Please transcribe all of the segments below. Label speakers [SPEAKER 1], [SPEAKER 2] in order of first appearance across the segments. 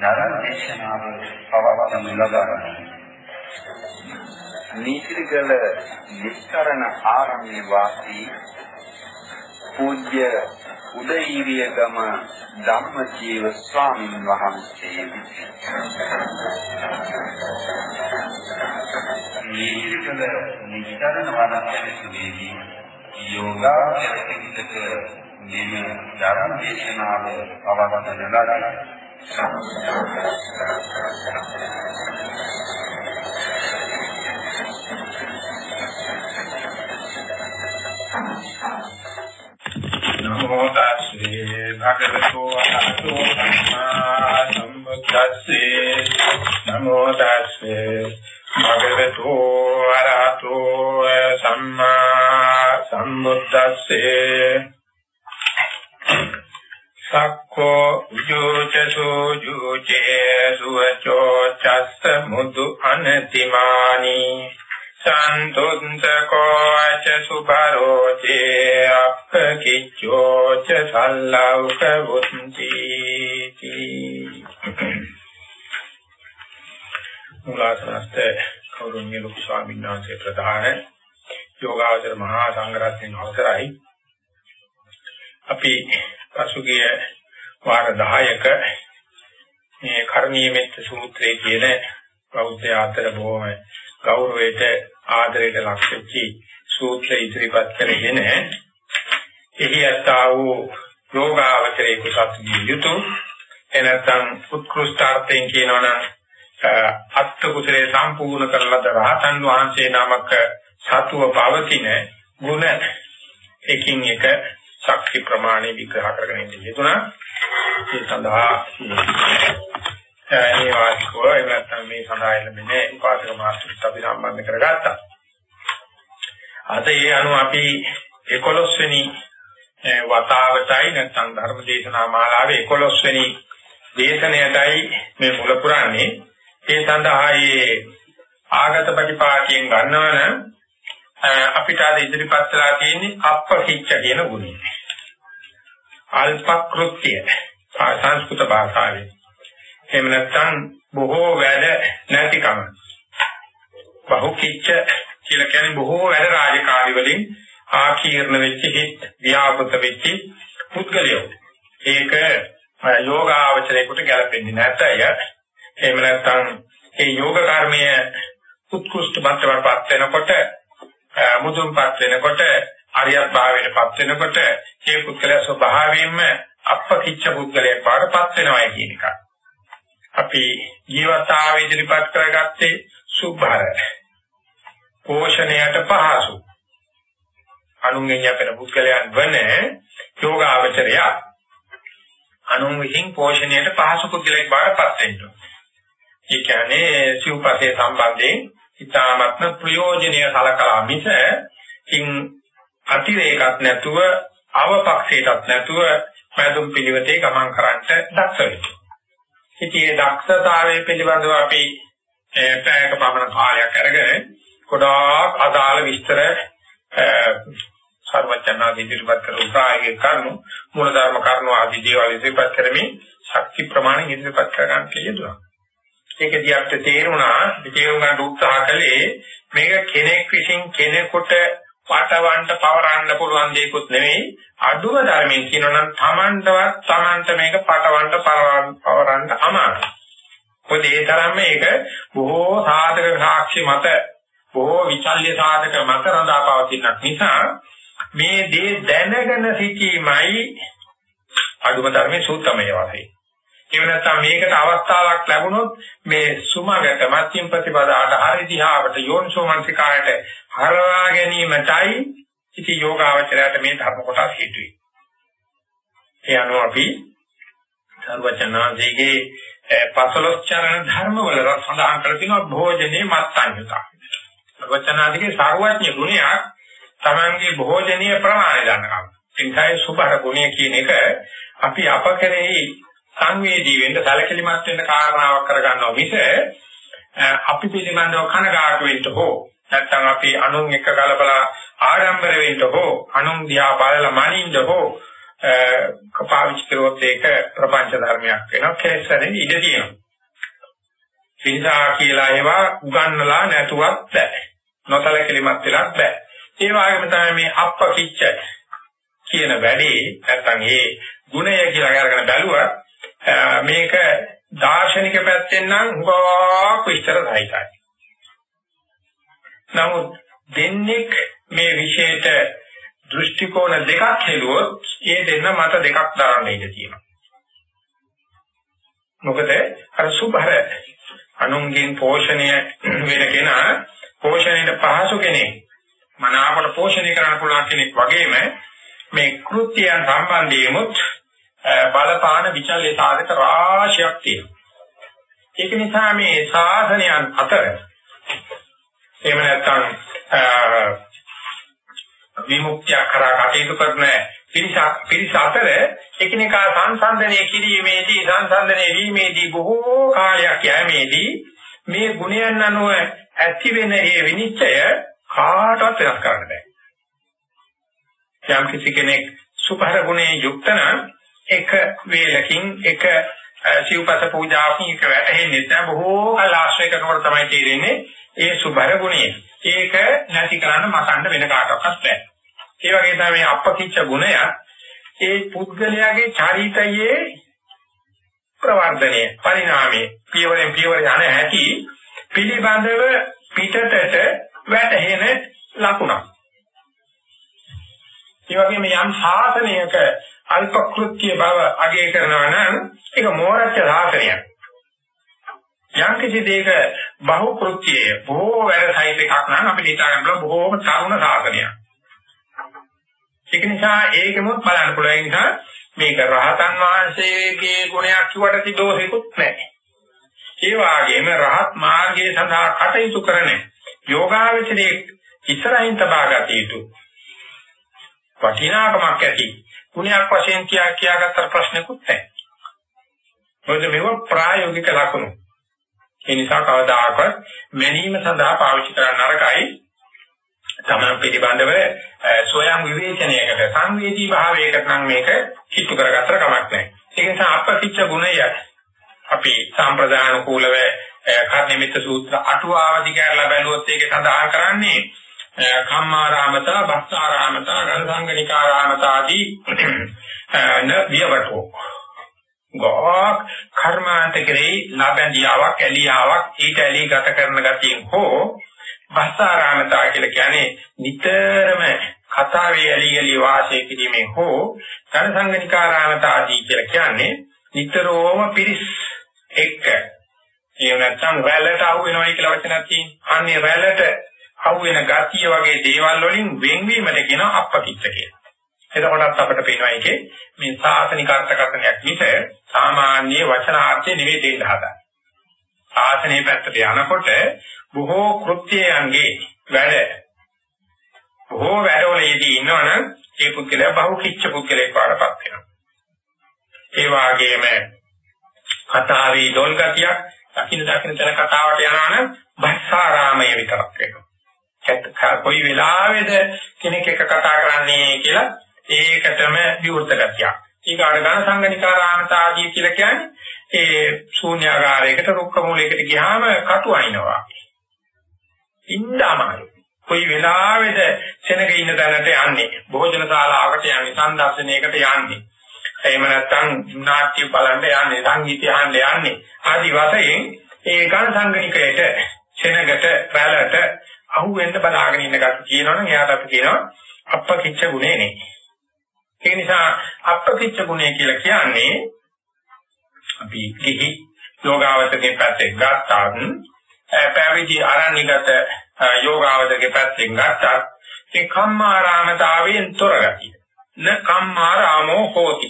[SPEAKER 1] ධර්ම දේශනාව පවත්වනු ලබන්නේ නීතිගල නිස්තරණ ආරණ්‍ය වාසී පූජ්‍ය උදේීරියගම ධම්මජීව ස්වාමීන් වහන්සේ විසින් නීතිගල නිස්තරණ වනාන්තරයේදී යෝගා යතික මෙම ධර්ම දේශනාව පවත්වනු ලබන්නේ නමෝ තස්සේ භගවතු වරහතෝ සම්මා සම්බුද්දස්සේ නමෝ තස්සේ භගවතු වරහතෝ සම්මා සම්බුද්දස්සේ සක්කෝ යෝචසෝ යෝචේ සුවචෝ චස්ස මුදු අනතිමානි සන්තුන්තකෝ අච සුභරෝචේ අප්පකිච්ඡෝ ච සල්ලෞක වුන්ති මුලාසනස්ත කෞරණ්‍ය ලොකු ස්වාමීන් වහන්සේ ප්‍රධාන යෝගාවචර මහා සංඝරත්නයන් අවසරයි. අපි පසුගිය වාර 10ක මේ කර්ණීය මෙත්ත සූත්‍රයේ කියන බෞද්ධ ආතර බොහොම ගෞරවයට ආදරයට ලක් වෙච්චි සූත්‍රය ඉදිරිපත් කරගෙන එහි ඇත්තා වූ යෝගාවචරයේ කුසත්ගිය යුතු එනතන් උත්කෘෂ්ඨාර්ථයෙන් කියනවනම් අත්ත කුසලේ සම්පූර්ණ කරලද රහතන් වහන්සේ නමක සතුව පවතින ගුණ එකින් එක ශක්ති ප්‍රමාණය විග්‍රහ කරගෙන ඉන්න යෙදුණා. ඒ සඳහා ඒ වාස්කෝ එහෙම නැත්නම් මේ සඳහා එළඹෙන්නේ උපාසක මාස්ටර්ත් අපි සම්බන්ධ කරගත්තා. අද ඒ අනුව අපි 11 වෙනි වතාවටයි නැත්නම් ධර්ම දේශනා මාලාවේ 11 වෙනි දේශනයටයි මේ මුල පුරන්නේ. ඒ සඳහා ඒ ආගත ප්‍රතිපාටියෙන් ගන්නවනම් අපිට අද ඉදිරිපත් වෙලා තියෙන්නේ අප්පකිච්ච කියන ගුණය. අල්පකෘත්‍ය සංස්කෘත භාෂාවේ. එහෙම නැත්නම් බොහෝ වැඩ නැතිකම. බහුකිච්ච කියලා කියන්නේ බොහෝ වැඩ රාජකාරි වලින් ආකීර්ණ වෙච්ච හිත් ව්‍යාපෘත වෙච්ච පුද්ගලයෝ. ඒක යෝගාවචරයකට ගැලපෙන්නේ නැතය. එහෙම නැත්නම් ඒ යෝග කර්මය උත්කෘෂ්ඨ මට්ටමකට වෙනකොට මුදුන්පත් වෙනකොට අරියත් භාවයටපත් වෙනකොට ඒ පුද්ගලයා ස්වභාවයෙන්ම අපකිච්ච පුද්ගලයෙක් බවටපත් වෙනවා කියන එක. අපි ජීවිතාවේ ඉදිරිපත් කරගත්තේ සුභාර. පෝෂණයට පහසු. අනුන්ගෙන් යැපෙන පුද්ගලයන් වන යෝගාවචරය අනුන් විසින් පෝෂණයට පහසු පුද්ගලයෙක් බවටපත් වෙනවා. ඒ කියන්නේ සිව්පසේ සම්බන්ධයෙන් ඊ타මත්ම ප්‍රයෝජනීය සලකලා මිස කිං අතිරේකක් නැතුව අවපක්ෂයටත් නැතුව මැදුම් පිළිවෙතේ ගමන් කරන්නට දක්ෂ වෙනවා. ඉතින් මේ දක්ෂතාවයේ පිළිබඳව අපි පැයක පමණ කාලයක් අරගෙන ගොඩාක් අදාළ විස්තර සර්වඥා ඉදිරිපත් කර උසාවියේ කරුණු මූලධර්ම කරුණු ආදී දේවල් ඉදිරිපත් කරමින් ශක්ති ප්‍රමාණය ඉදිරිපත් කර ගන්න කියලා. ඒකදී අපිට තේරුණා තේරුම් ගන්න උත්සාහ කළේ මේක කෙනෙක් විසින් කෙනෙකුට පටවන්න පවරන්න පුළුවන් දෙයක්වත් නෙවෙයි අඩුව ධර්මයෙන් කියනනම් Tamanටවත් Tamanට මේක පටවන්න පවරන්න අමාරුයි. මොකද ඒ තරම් මේක බොහෝ සාධක සාක්ෂි මත බොහෝ විචල්්‍ය සාධක මත රඳා පවතිනක් නිසා මේ දේ දැනගෙන සිටීමයි අඩුම ධර්මයේ සූත්‍රමය වශයෙන්. ඒ වෙනත්නම් මේකට අවස්ථාවක් ලැබුණොත් මේ සුමගත මධ්‍යම ප්‍රතිපදාට හරි දිහාවට යෝනිසෝමනසිකායට හරවා ගැනීමටයි ඉති යෝගාවචරයට මේ ධර්ම කොටස් හේතු වෙන්නේ. ඒ අනුව අපි සර්වචනාංශයේ පසලොස් චරණ ධර්ම වල සඳහන් කර තිනවා භෝජනේ මත්සංයුතා. සර්වචනාංශයේ සර්වඥ ගුණයක් තමන්ගේ භෝජනීය ප්‍රමාණය දන්නවා. ඒකයි සුභර ගුණය කියන එක අපි අප කෙරෙහි සංවේදී වෙන්න සැලකිලිමත් වෙන්න කාරණාවක් කරගන්නවා මිස අපි පිළිබඳව කනගාටු වෙන්න හෝ නැත්නම් අපි අනුන් එක්ක කලබල ආඩම්බර වෙන්න හෝ අනුන් දිහා බලලා මනින්න හෝ කපාවිච්ච කරුවොත් ඒක ප්‍රපංච ධර්මයක් වෙනවා කේසරෙන් ඉඩ තියෙනවා. සිතා කියලා ඒවා උගන්නලා නැතුවත් බෑ. නොතලකලිමත් වෙලක් බෑ. ඒ වගේම තමයි මේ අප්පකිච්ච කියන වැඩේ නැත්නම් ඒ ගුණය කියලා අරගෙන බැලුවා මේක දාර්ශනික පැත්තෙන් නම් හුඟක් විස්තර සහිතයි. නමුත් දෙන්නෙක් මේ විශේෂයට දෘෂ්ටි කෝණ දෙකක් හෙළුවොත් ඒ දෙන්න මත දෙකක් දාන්න ඉඩ තියෙනවා. මොකද අර සුභර අනුන්ගෙන් පෝෂණය වෙන කෙනා පෝෂණයට පහසු කෙනෙක් මනාවට පෝෂණය කරන්න පුළුවන් කෙනෙක් වගේම මේ කෘත්‍යයන් සම්බන්ධයෙමුත් බලපාන විචල්්‍ය සාධක රාශියක් තියෙනවා. ඒක නිසා මේ සාධනයන් අතර එහෙම නැත්නම් විමුක්තිය කරා කටයුතු කරන පිරිස පිරිස අතර එකිනෙකා සංසන්දනය කිරීමේදී සංසන්දනය වීමේදී බොහෝ කාලයක් යෑමේදී මේ ගුණයන් අනුව ඇති වෙන ඒ විනිශ්චය කාටවත් වෙනස් කරන්න බෑ. යම් කිසි කෙනෙක් සුභර ගුණේ යුක්ත නම් එක වේලකින් එක සිව්පත පූජාවකින් එක වැටෙන්නේ නැහැ බොහෝ කල් ආශ්‍රය කරනකොට තමයි තේරෙන්නේ ඒ සුභර ගුණය. ඒක නැති කරන්න මකන්න වෙන කාටවත් බෑ. ඒ වගේ තමයි අපකිච්ච ගුණය ඒ පුද්ගලයාගේ චරිතයේ ප්‍රවර්ධනය පරිණාමයේ පියවරෙන් පියවර යන හැටි පිළිබඳව පිටතට වැටහෙන ලකුණක්. ඒ වගේම යම් සාසනයක අල්ප කෘත්‍ය බව අගය කරනවා නම් ඒක මෝරච්ච සාසනයක්. යම් කිසි දෙයක බහු කෘත්‍යය බොහෝ වැඩ සහිත එකක් නම් අපිට හිතා ගන්න බොහෝම තරුණ සාසනයක්. ඒක නිසා ඒකෙමුත් බලන්න පුළුවන්. ඒ නිසා මේක රහතන් වහන්සේගේ ගුණයක් කිව්වට තිදෝෂෙකුත් නැහැ. ඒ වගේම රහත් මාර්ගයේ සඳහා කටයුතු කරන යෝගාවචරයේ ඉස්සරහින් තබාගත යුතු වටිනාකමක් ඇති ගුණයක් වශයෙන් කියා කියාගත්ත ප්‍රශ්නකුත් නැහැ. මොකද මේව ප්‍රායෝගික ලක්ෂණ. ඒ නිසා කවදාකවත් මැනීම සඳහා පාවිච්චි කරන්න නරකයි. තමන් පිළිබඳව සොයම් විවේචනයකට සංවේදී භාවයකට නම් මේක කිට්ටු කරගත්තර කමක් නැහැ. ඒ නිසා අපපිච්ච ගුණය අපි සම්ප්‍රදාන කූලව කර්ණිමිත සූත්‍ර අටුවාවදි කරලා බැලුවොත් ඒකේ සඳහන් කරන්නේ කම්මාරාමතා, භක්තාරාමතා, ගණසංගනිකාරාමතා ආදී න විවටෝ. ගෝක් කර්මාන්තකේ ලාභන්දියාවක්, එළියාවක්, ඊට එළි ගත කරන ගතියෙන් හෝ භක්තාරාමතා කියලා කියන්නේ නිතරම කතාවේ එළි එළි වාසය කිරීමෙන් හෝ ගණසංගනිකාරාමතා ආදී කියලා කියන්නේ නිතරම පිරිස් එක්ක ඒ නැත්තම් රැළට අහු වෙනවයි කියලා වචනක් තියෙනවා. අන්නේ රැළට අහු වෙන ගතිය වගේ දේවල් වලින් වෙන්වීමද කියන අපපතිච්ච කියලා. එතකොටත් අපිට පේනවා එකේ මේ සාසනික අර්ථකථනයක් මිස සාමාන්‍ය වචනාර්ථය නෙවෙයි දෙන්න හදන්නේ. ආසනේ පැත්තට යනකොට බොහෝ කෘත්‍යයන්ගේ වැඩ බොහෝ වැඩවලදී ඉන්නවනම් ඒ පුද්ගලයා බහුකිච්ච පුද්ගලෙක් වඩපත් වෙනවා. ඒ වගේම කතාවේ දොල් ගතියක් දකින්න දකින්න තැන කතාවට යනවනම් භස්සාරාමය විතරක් වෙනවා. කොයි වෙලාවේද කෙනෙක් එක කතා කරන්නේ කියලා ඒකටම විවෘත ගතියක්. ඊගාට ඝන සංගනිකාරාමත ආදී කියලා කියන්නේ ඒ ශූන්‍යාකාරයකට රුක්ක මූලයකට ගියාම කටු අයින්නවා. ඉන්නමයි. කොයි වෙලාවේද සෙනග ඉන්න තැනට යන්නේ භෝජන ශාලාවකට යන්නේ සංදර්ශනයකට යන්නේ එහෙම නැත්නම් නාට්‍ය බලන්න යන්නේ සංගීතය අහන්න යන්නේ ආදි වශයෙන් ඒ ඝන සංගනිකයට සෙනගට රැළට අහු වෙන්න බලාගෙන ඉන්න ගැට කියනවනම් එයාට අපි කියනවා අප්පකිච්ච ගුණේ නේ. ඒ නිසා අප්පකිච්ච ගුණය කියලා කියන්නේ අපි කිහි යෝගාවචකේ පැත්තෙන් ගත්තාත් පැවිදි ආරණ්‍යගත යෝගාවචකේ පැත්තෙන් ගත්තාත් ඒ කම්මාරාමතාවයෙන් තොර ගතිය. න කම්මාරාමෝ හෝති.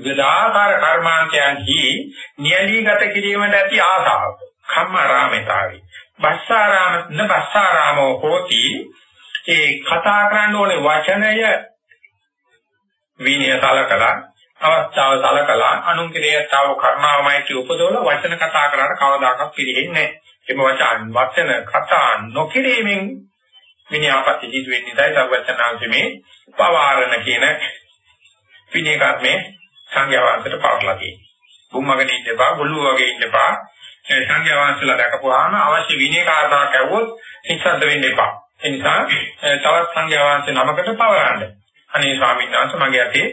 [SPEAKER 1] විදාකාර කර්මාන්තයන්හි නියලීගත කිරීමට ඇති ආසාව. කම්මාරාමිතාවි. බස්සාරාම න බස්සාරාමෝ හෝති ඒ කතා කරන්න ඕනේ වචනය විනය සලකලා අවස්ථාව සලකලා අනුන් කෙරේතාව කර්මාවමයි උපදවල වචන කතා කරාට කවදාකවත් පිළිහෙන්නේ නැහැ. එම වචන වචන කතා නොකිරීමෙන් විනයාපති ජීවිත වෙන්නේ නැහැ. සර්වචනාංශමේ පවාරණ කියන විනය කර්මයේ සංඝයා වහන්සේට පවර්ලා තියෙනවා. බුම්මගෙන ඉන්නපා, ගොළු වගේ ඉන්නපා. ඒ සංඝයා වහන්සේලා දැකපුවාම අවශ්‍ය විනය කාරණාවක් ඇහුවොත් නිස්සද්ද වෙන්න එපා. ඒ නිසා තවත් සංඝයා වහන්සේ නමකට පවරන්න. අනේ ස්වාමීන් වහන්සේ මගේ අතේ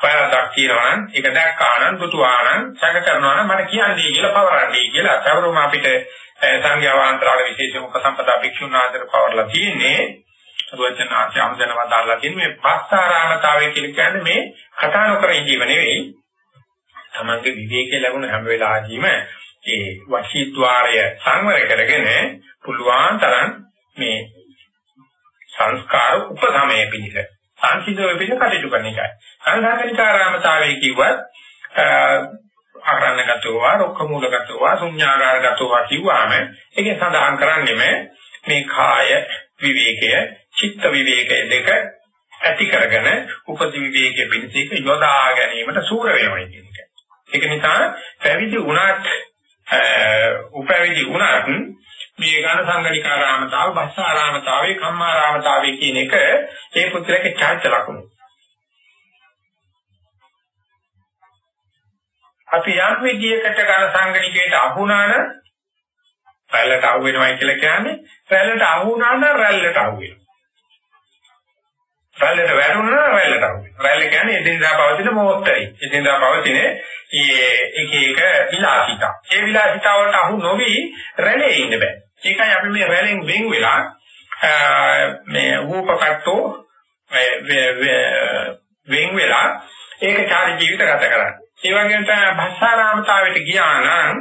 [SPEAKER 1] පාරක් තියෙනවා නම් ඒක දැක්කා නම් දුටුවා නම් සංඝ කරනවා නම් මට කියන්නේ කියලා පවරන්නේ කියලා. තවරුම අපිට සංඝයා වහන්සේලාට විශේෂ උපසම්පදා භික්ෂුන් වහන්සේට පවර්ලා තියෙන්නේ. සුවචනාචි අනුදැනව දාලා තියෙන මේ පස්සාරාමතාවය කියලා කියන්නේ මේ කතා නොකර ඉඳීම නෙවෙයි. තමන්ගේ විවේකයේ ලැබුණ හැම වෙලාවෙදීම ඒ වශීද්්වාරය සංවර කරගෙන පුළුවන් තරම් මේ සංස්කාර උපසමය පිණිස සංසිඳව පිණිස කටයුතු කරන එකයි. සංඝාතනිකාරාමතාවයේ කිව්වත් ආරණ්‍යගතව, රොක්කමූලගතව, ශුන්‍යාගාරගතව කිව්වාම ඒකේ සඳහන් කරන්නේම මේ කාය විවේකය, චිත්ත විවේකය දෙක ඇති කරගෙන උපදි විවේකයේ පිණිස යොදා ගැනීමට සූර වෙනවා කියන එක. ඒක නිසා පැවිදි වුණත් උපැවිදි වුණත් මේ ඝන සංගණිකාරාමතාව, භස්සාරාමතාවේ, කම්මාරාමතාවේ කියන එක ඒ පුත්‍රයාගේ චාරිත්‍ර ලක්ෂණ. අපි යම් විදියකට ඝන සංගණිකයට අහුණාන රැල්ලට අහු වෙනවයි කියලා කියන්නේ රැල්ලට අහු වුණා නම් රැල්ලට අහු වෙනවා. රැල්ලට වැටුණා නම් රැල්ලට අහු වෙනවා. රැල්ල කියන්නේ එදිනදා පවතින මොහොතයි. එදිනදා පවතින එක එක විලාසිතා. ඒ විලාසිතා වලට අහු නොවි රැළේ ඉන්න බෑ. ඒකයි අපි මේ රැළෙන් වෙන් වෙලා මේ රූපකට්ටෝ වෙන් වෙලා ඒකචාරී ජීවිත ගත කරන්නේ. ඒ වගේම තමයි භස්සාරාමතාවයට ගියා නම්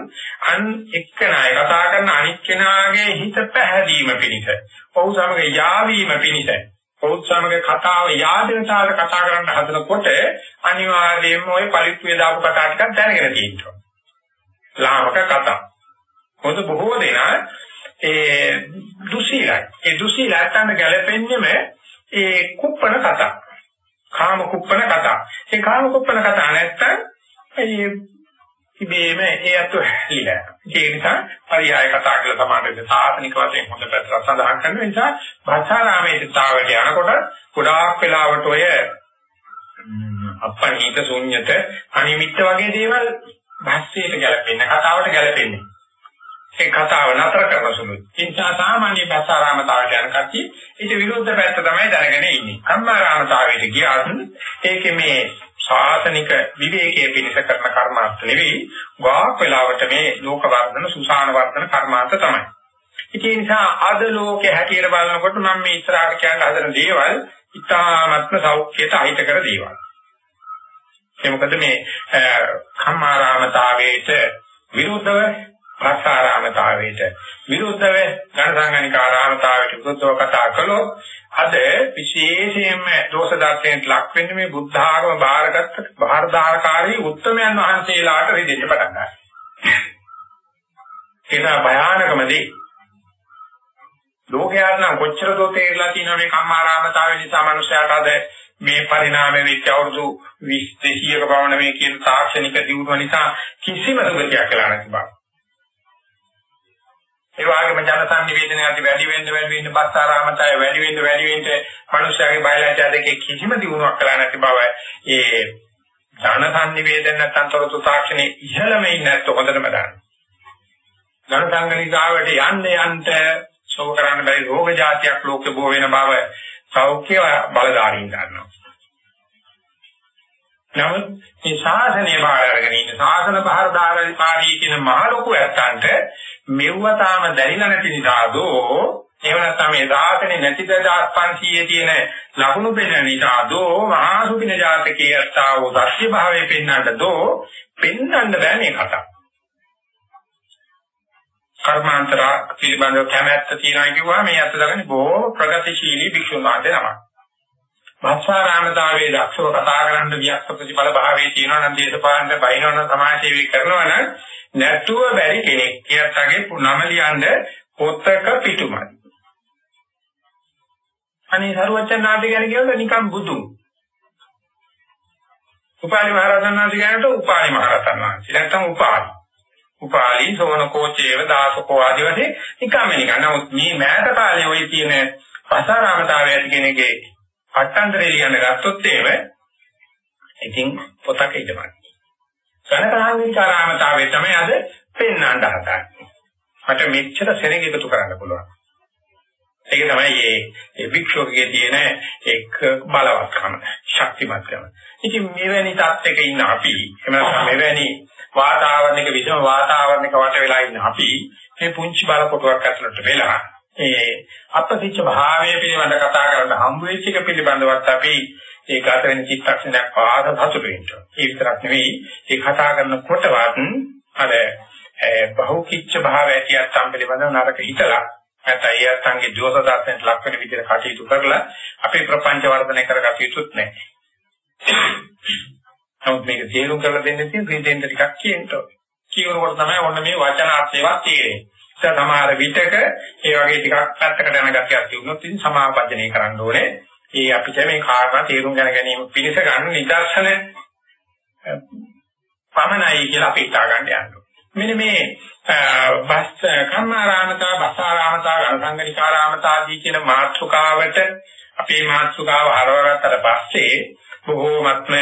[SPEAKER 1] අන් එක්කනයි කතා කරන අනිත් කෙනාගේ හිත පැහැදීම පිණිස, ඔහු සමග යාවීම පිණිස ඔහුත් සමග කතාව yaadena තාල කතා කරන්න හදනකොට අනිවාර්යයෙන්ම ওই පරිත්‍යාග දාපු කතා ටිකක් දැනගෙන තියෙනවා. ලාමක කතා. මොකද බොහෝ දෙනා ඒ දුසීලයි. ඒ දුසීලට අන්න ගැලපෙන්නේම ඒ කුප්පන කතා. කාම කුප්පන කතා. ඒ කාම කුප්පන කතා නැත්තම් ඒ ඉබේම ඒ අතු හැලිලා. ඒ නිසා පරියාය කතා කියලා තමයි සාසනික වශයෙන් හොඳ පැත්තට සඳහන් කරන නිසා භාෂාරාමයේ තාවට යනකොට ගොඩාක් වෙලාවට ඔය අපණීත ශුන්්‍යත අනිමිත්ත වගේ දේවල් භාෂයට ගැලපෙන්නේ කතාවට ගැලපෙන්නේ. ඒ කතාව නතර කරන සුළුයි. ඒ නිසා සාමාන්‍ය භාෂාරාමතාවට යන කට්ටිය ඊට විරුද්ධ පැත්ත තමයි දැනගෙන ඉන්නේ. කම්මාරාමතාවයට ගියාත් ඒකේ මේ ශාසනික විවේකයේ පිණිස කරන කර්මාන්ත නෙවෙයි වාක් වෙලාවට මේ ලෝක වර්ධන සුසාන වර්ධන කර්මාන්ත තමයි. ඒ නිසා අද ලෝකේ හැටියට බලනකොට මම මේ ඉස්සරහට කියන්න හදන දේවල් ඉතාමත්ම සෞඛ්‍යයට අහිත කර දේවල්. ඒ මොකද මේ කම්මාරාමතාවයට විරුද්ධව භාෂාරාමතාවයට විරුද්ධව ඝනසංගනිකාරාමතාවයට විරුද්ධව කතා කළොත් අද විශේෂයෙන්ම දෝෂ දර්ශනයට ලක් වෙන්නේ මේ බුද්ධ ආගම බාරගත්ත බාහදාරකාරී උත්තමයන් වහන්සේලාට රිදෙන්න පටන් ගන්නවා. ඒක භයානකම දේ. ලෝකයාට නම් කොච්චර දෝ තේරලා තියෙන මේ කම්මාරාමතාවේ නිසා මනුස්සයාට අද මේ පරිණාමය වෙච්ච අවුරුදු 20 200ක පවන මේ කියන තාක්ෂණික දියුණුව නිසා කිසිම සුගතියක් කියලා නැති බව. ඒ වගේම ජනසන්නිවේදනය ඇති වැඩි වෙන්න වැඩි වෙන්න බස්සාරාමතය වැඩි වෙන්න වැඩි වෙන්න මනුෂ්‍යයාගේ බයලජ්ජා දෙකේ කිසිම දියුණුවක් කරලා නැති බව ඒ ජනසන්නිවේදන නැත්නම් තොරතුරු තාක්ෂණයේ ඉහළම ඉන්නේ නැත්නම් හොඳටම දන්න. ජනසංගනිකාවට යන්න යන්න සෝක කරන්න බැරි රෝග જાතියක් ලෝකේ බෝ වෙන බව සෞඛ්‍ය බලධාරීන් දන්නවා. නමුත් මේ ශාසනය බාර අරගෙන ඉන්න ශාසන බාරධාරී කියන මහ ලොකු ඇත්තන්ට මෙව්ව තාම දැරිලා නැති නිසාදෝ එහෙම නැත්නම් මේ දාතනේ නැති 2500 තියෙන ලකුණු පෙන්න නිසාදෝ මහා සුපින ජාතකයේ අත්තාව සත්‍ය භාවයේ පෙන්වන්නද දෝ පෙන්වන්න බෑ මේ කතාව. කර්මාන්තර පිළිබඳව කැමැත්ත තියනවා කිව්වා මේ අත දගන්නේ බොහෝ ප්‍රගතිශීලී භික්ෂුන් වහන්සේ නමක්. භාෂාරාමතාවයේ දක්ෂව කතා කරන්න වික්ෂ ප්‍රතිඵල භාවයේ තියෙනවා නම් දේශපාලන බයිනවන සමාජ සේවය කරනවා නම් නැතුව බැරි කෙනෙක්. කියත්තගේ නම ලියන්න පොතක පිටුමයි. අනේ සරුවචනාන්ති ගැන කියනකොට නිකන් බුදුන්. උපාලි මහරහතන් වහන්සේ ගැනට උපාලි මහරහතන් වහන්සේ. නැත්තම් උපාලි. උපාලි සෝනකෝ චේව දාසකෝ ආදී වශයෙන් නිකම්ම නිකන්. නමුත් මේ මෑත කාලේ ওই තියෙන පසාරාමතාවය ඇති කෙනෙක්ගේ පට්ටන්තරේ ලියන්න ගත්තොත් එහෙම ඉතින් පොතක ඉදමයි. සනකහංගිකාරාමතාවය තමයි අද පෙන්වන්න හදන්නේ. මට මෙච්චර සෙනෙක එකතු කරන්න පුළුවන්. ඒක තමයි මේ ඒ වික්ෂෝපයේ තියෙන එක් බලවත්කම, ශක්තිමත්කම. ඉතින් මෙවැනි තත්යක ඉන්න අපි, එහෙම නැත්නම් මෙවැනි වාතාවරණයක විසම වාතාවරණයක වට වෙලා ඉන්න අපි මේ පුංචි බල කොටුවක් ඇතුළට වෙලා ඒ අපසිච්ච භාවය පිළිබඳ කතා කරන්න හම්බ වෙච්ච එක පිළිබඳවත් අපි ඒ ගත වෙන චිත්තක්ෂණයක් පාද හසුරු වෙන්න. ඒ විතරක් නෙවෙයි ඒ කතා කරනකොටවත් අර බහුකිච්ච භාවය ඇතියත් සම්පිළිබඳව නරක හිතලා නැත්නම් ඒ අත්ංගේ දෝෂ දාසෙන් ලක් වෙන විදිහට කටයුතු කරලා අපේ ප්‍රපංච වර්ධනය කරගත යුතුත් නැහැ. නමුත් මේක තේරුම් කරලා දෙන්න තියෙන රිදෙන්න ටිකක් කියන්න ඕනේ. කියනකොට තමයි ඔන්න මේ වචනාර්ථේවත් තේරෙන්නේ. ඒක සමහර විටක ඒ වගේ ටිකක් පැත්තකට යන ගතියක් තිබුණොත් ඉතින් සමාපජනය කරන්න ඕනේ. ඒ අපිට මේ කාරණා තේරුම් ගන්න ගැනීම පිණිස ගන්න නිදර්ශන පමණයි කියලා අපි හිතා ගන්න යනවා. මෙන්න මේ බස් කම්මාරාමතා බසාරාමතා ගණසංගනිකාරාමතා ආදී කියන මාතෘකාවට අපේ මාතෘකාව හරවගත්තට පස්සේ බොහෝමත්ම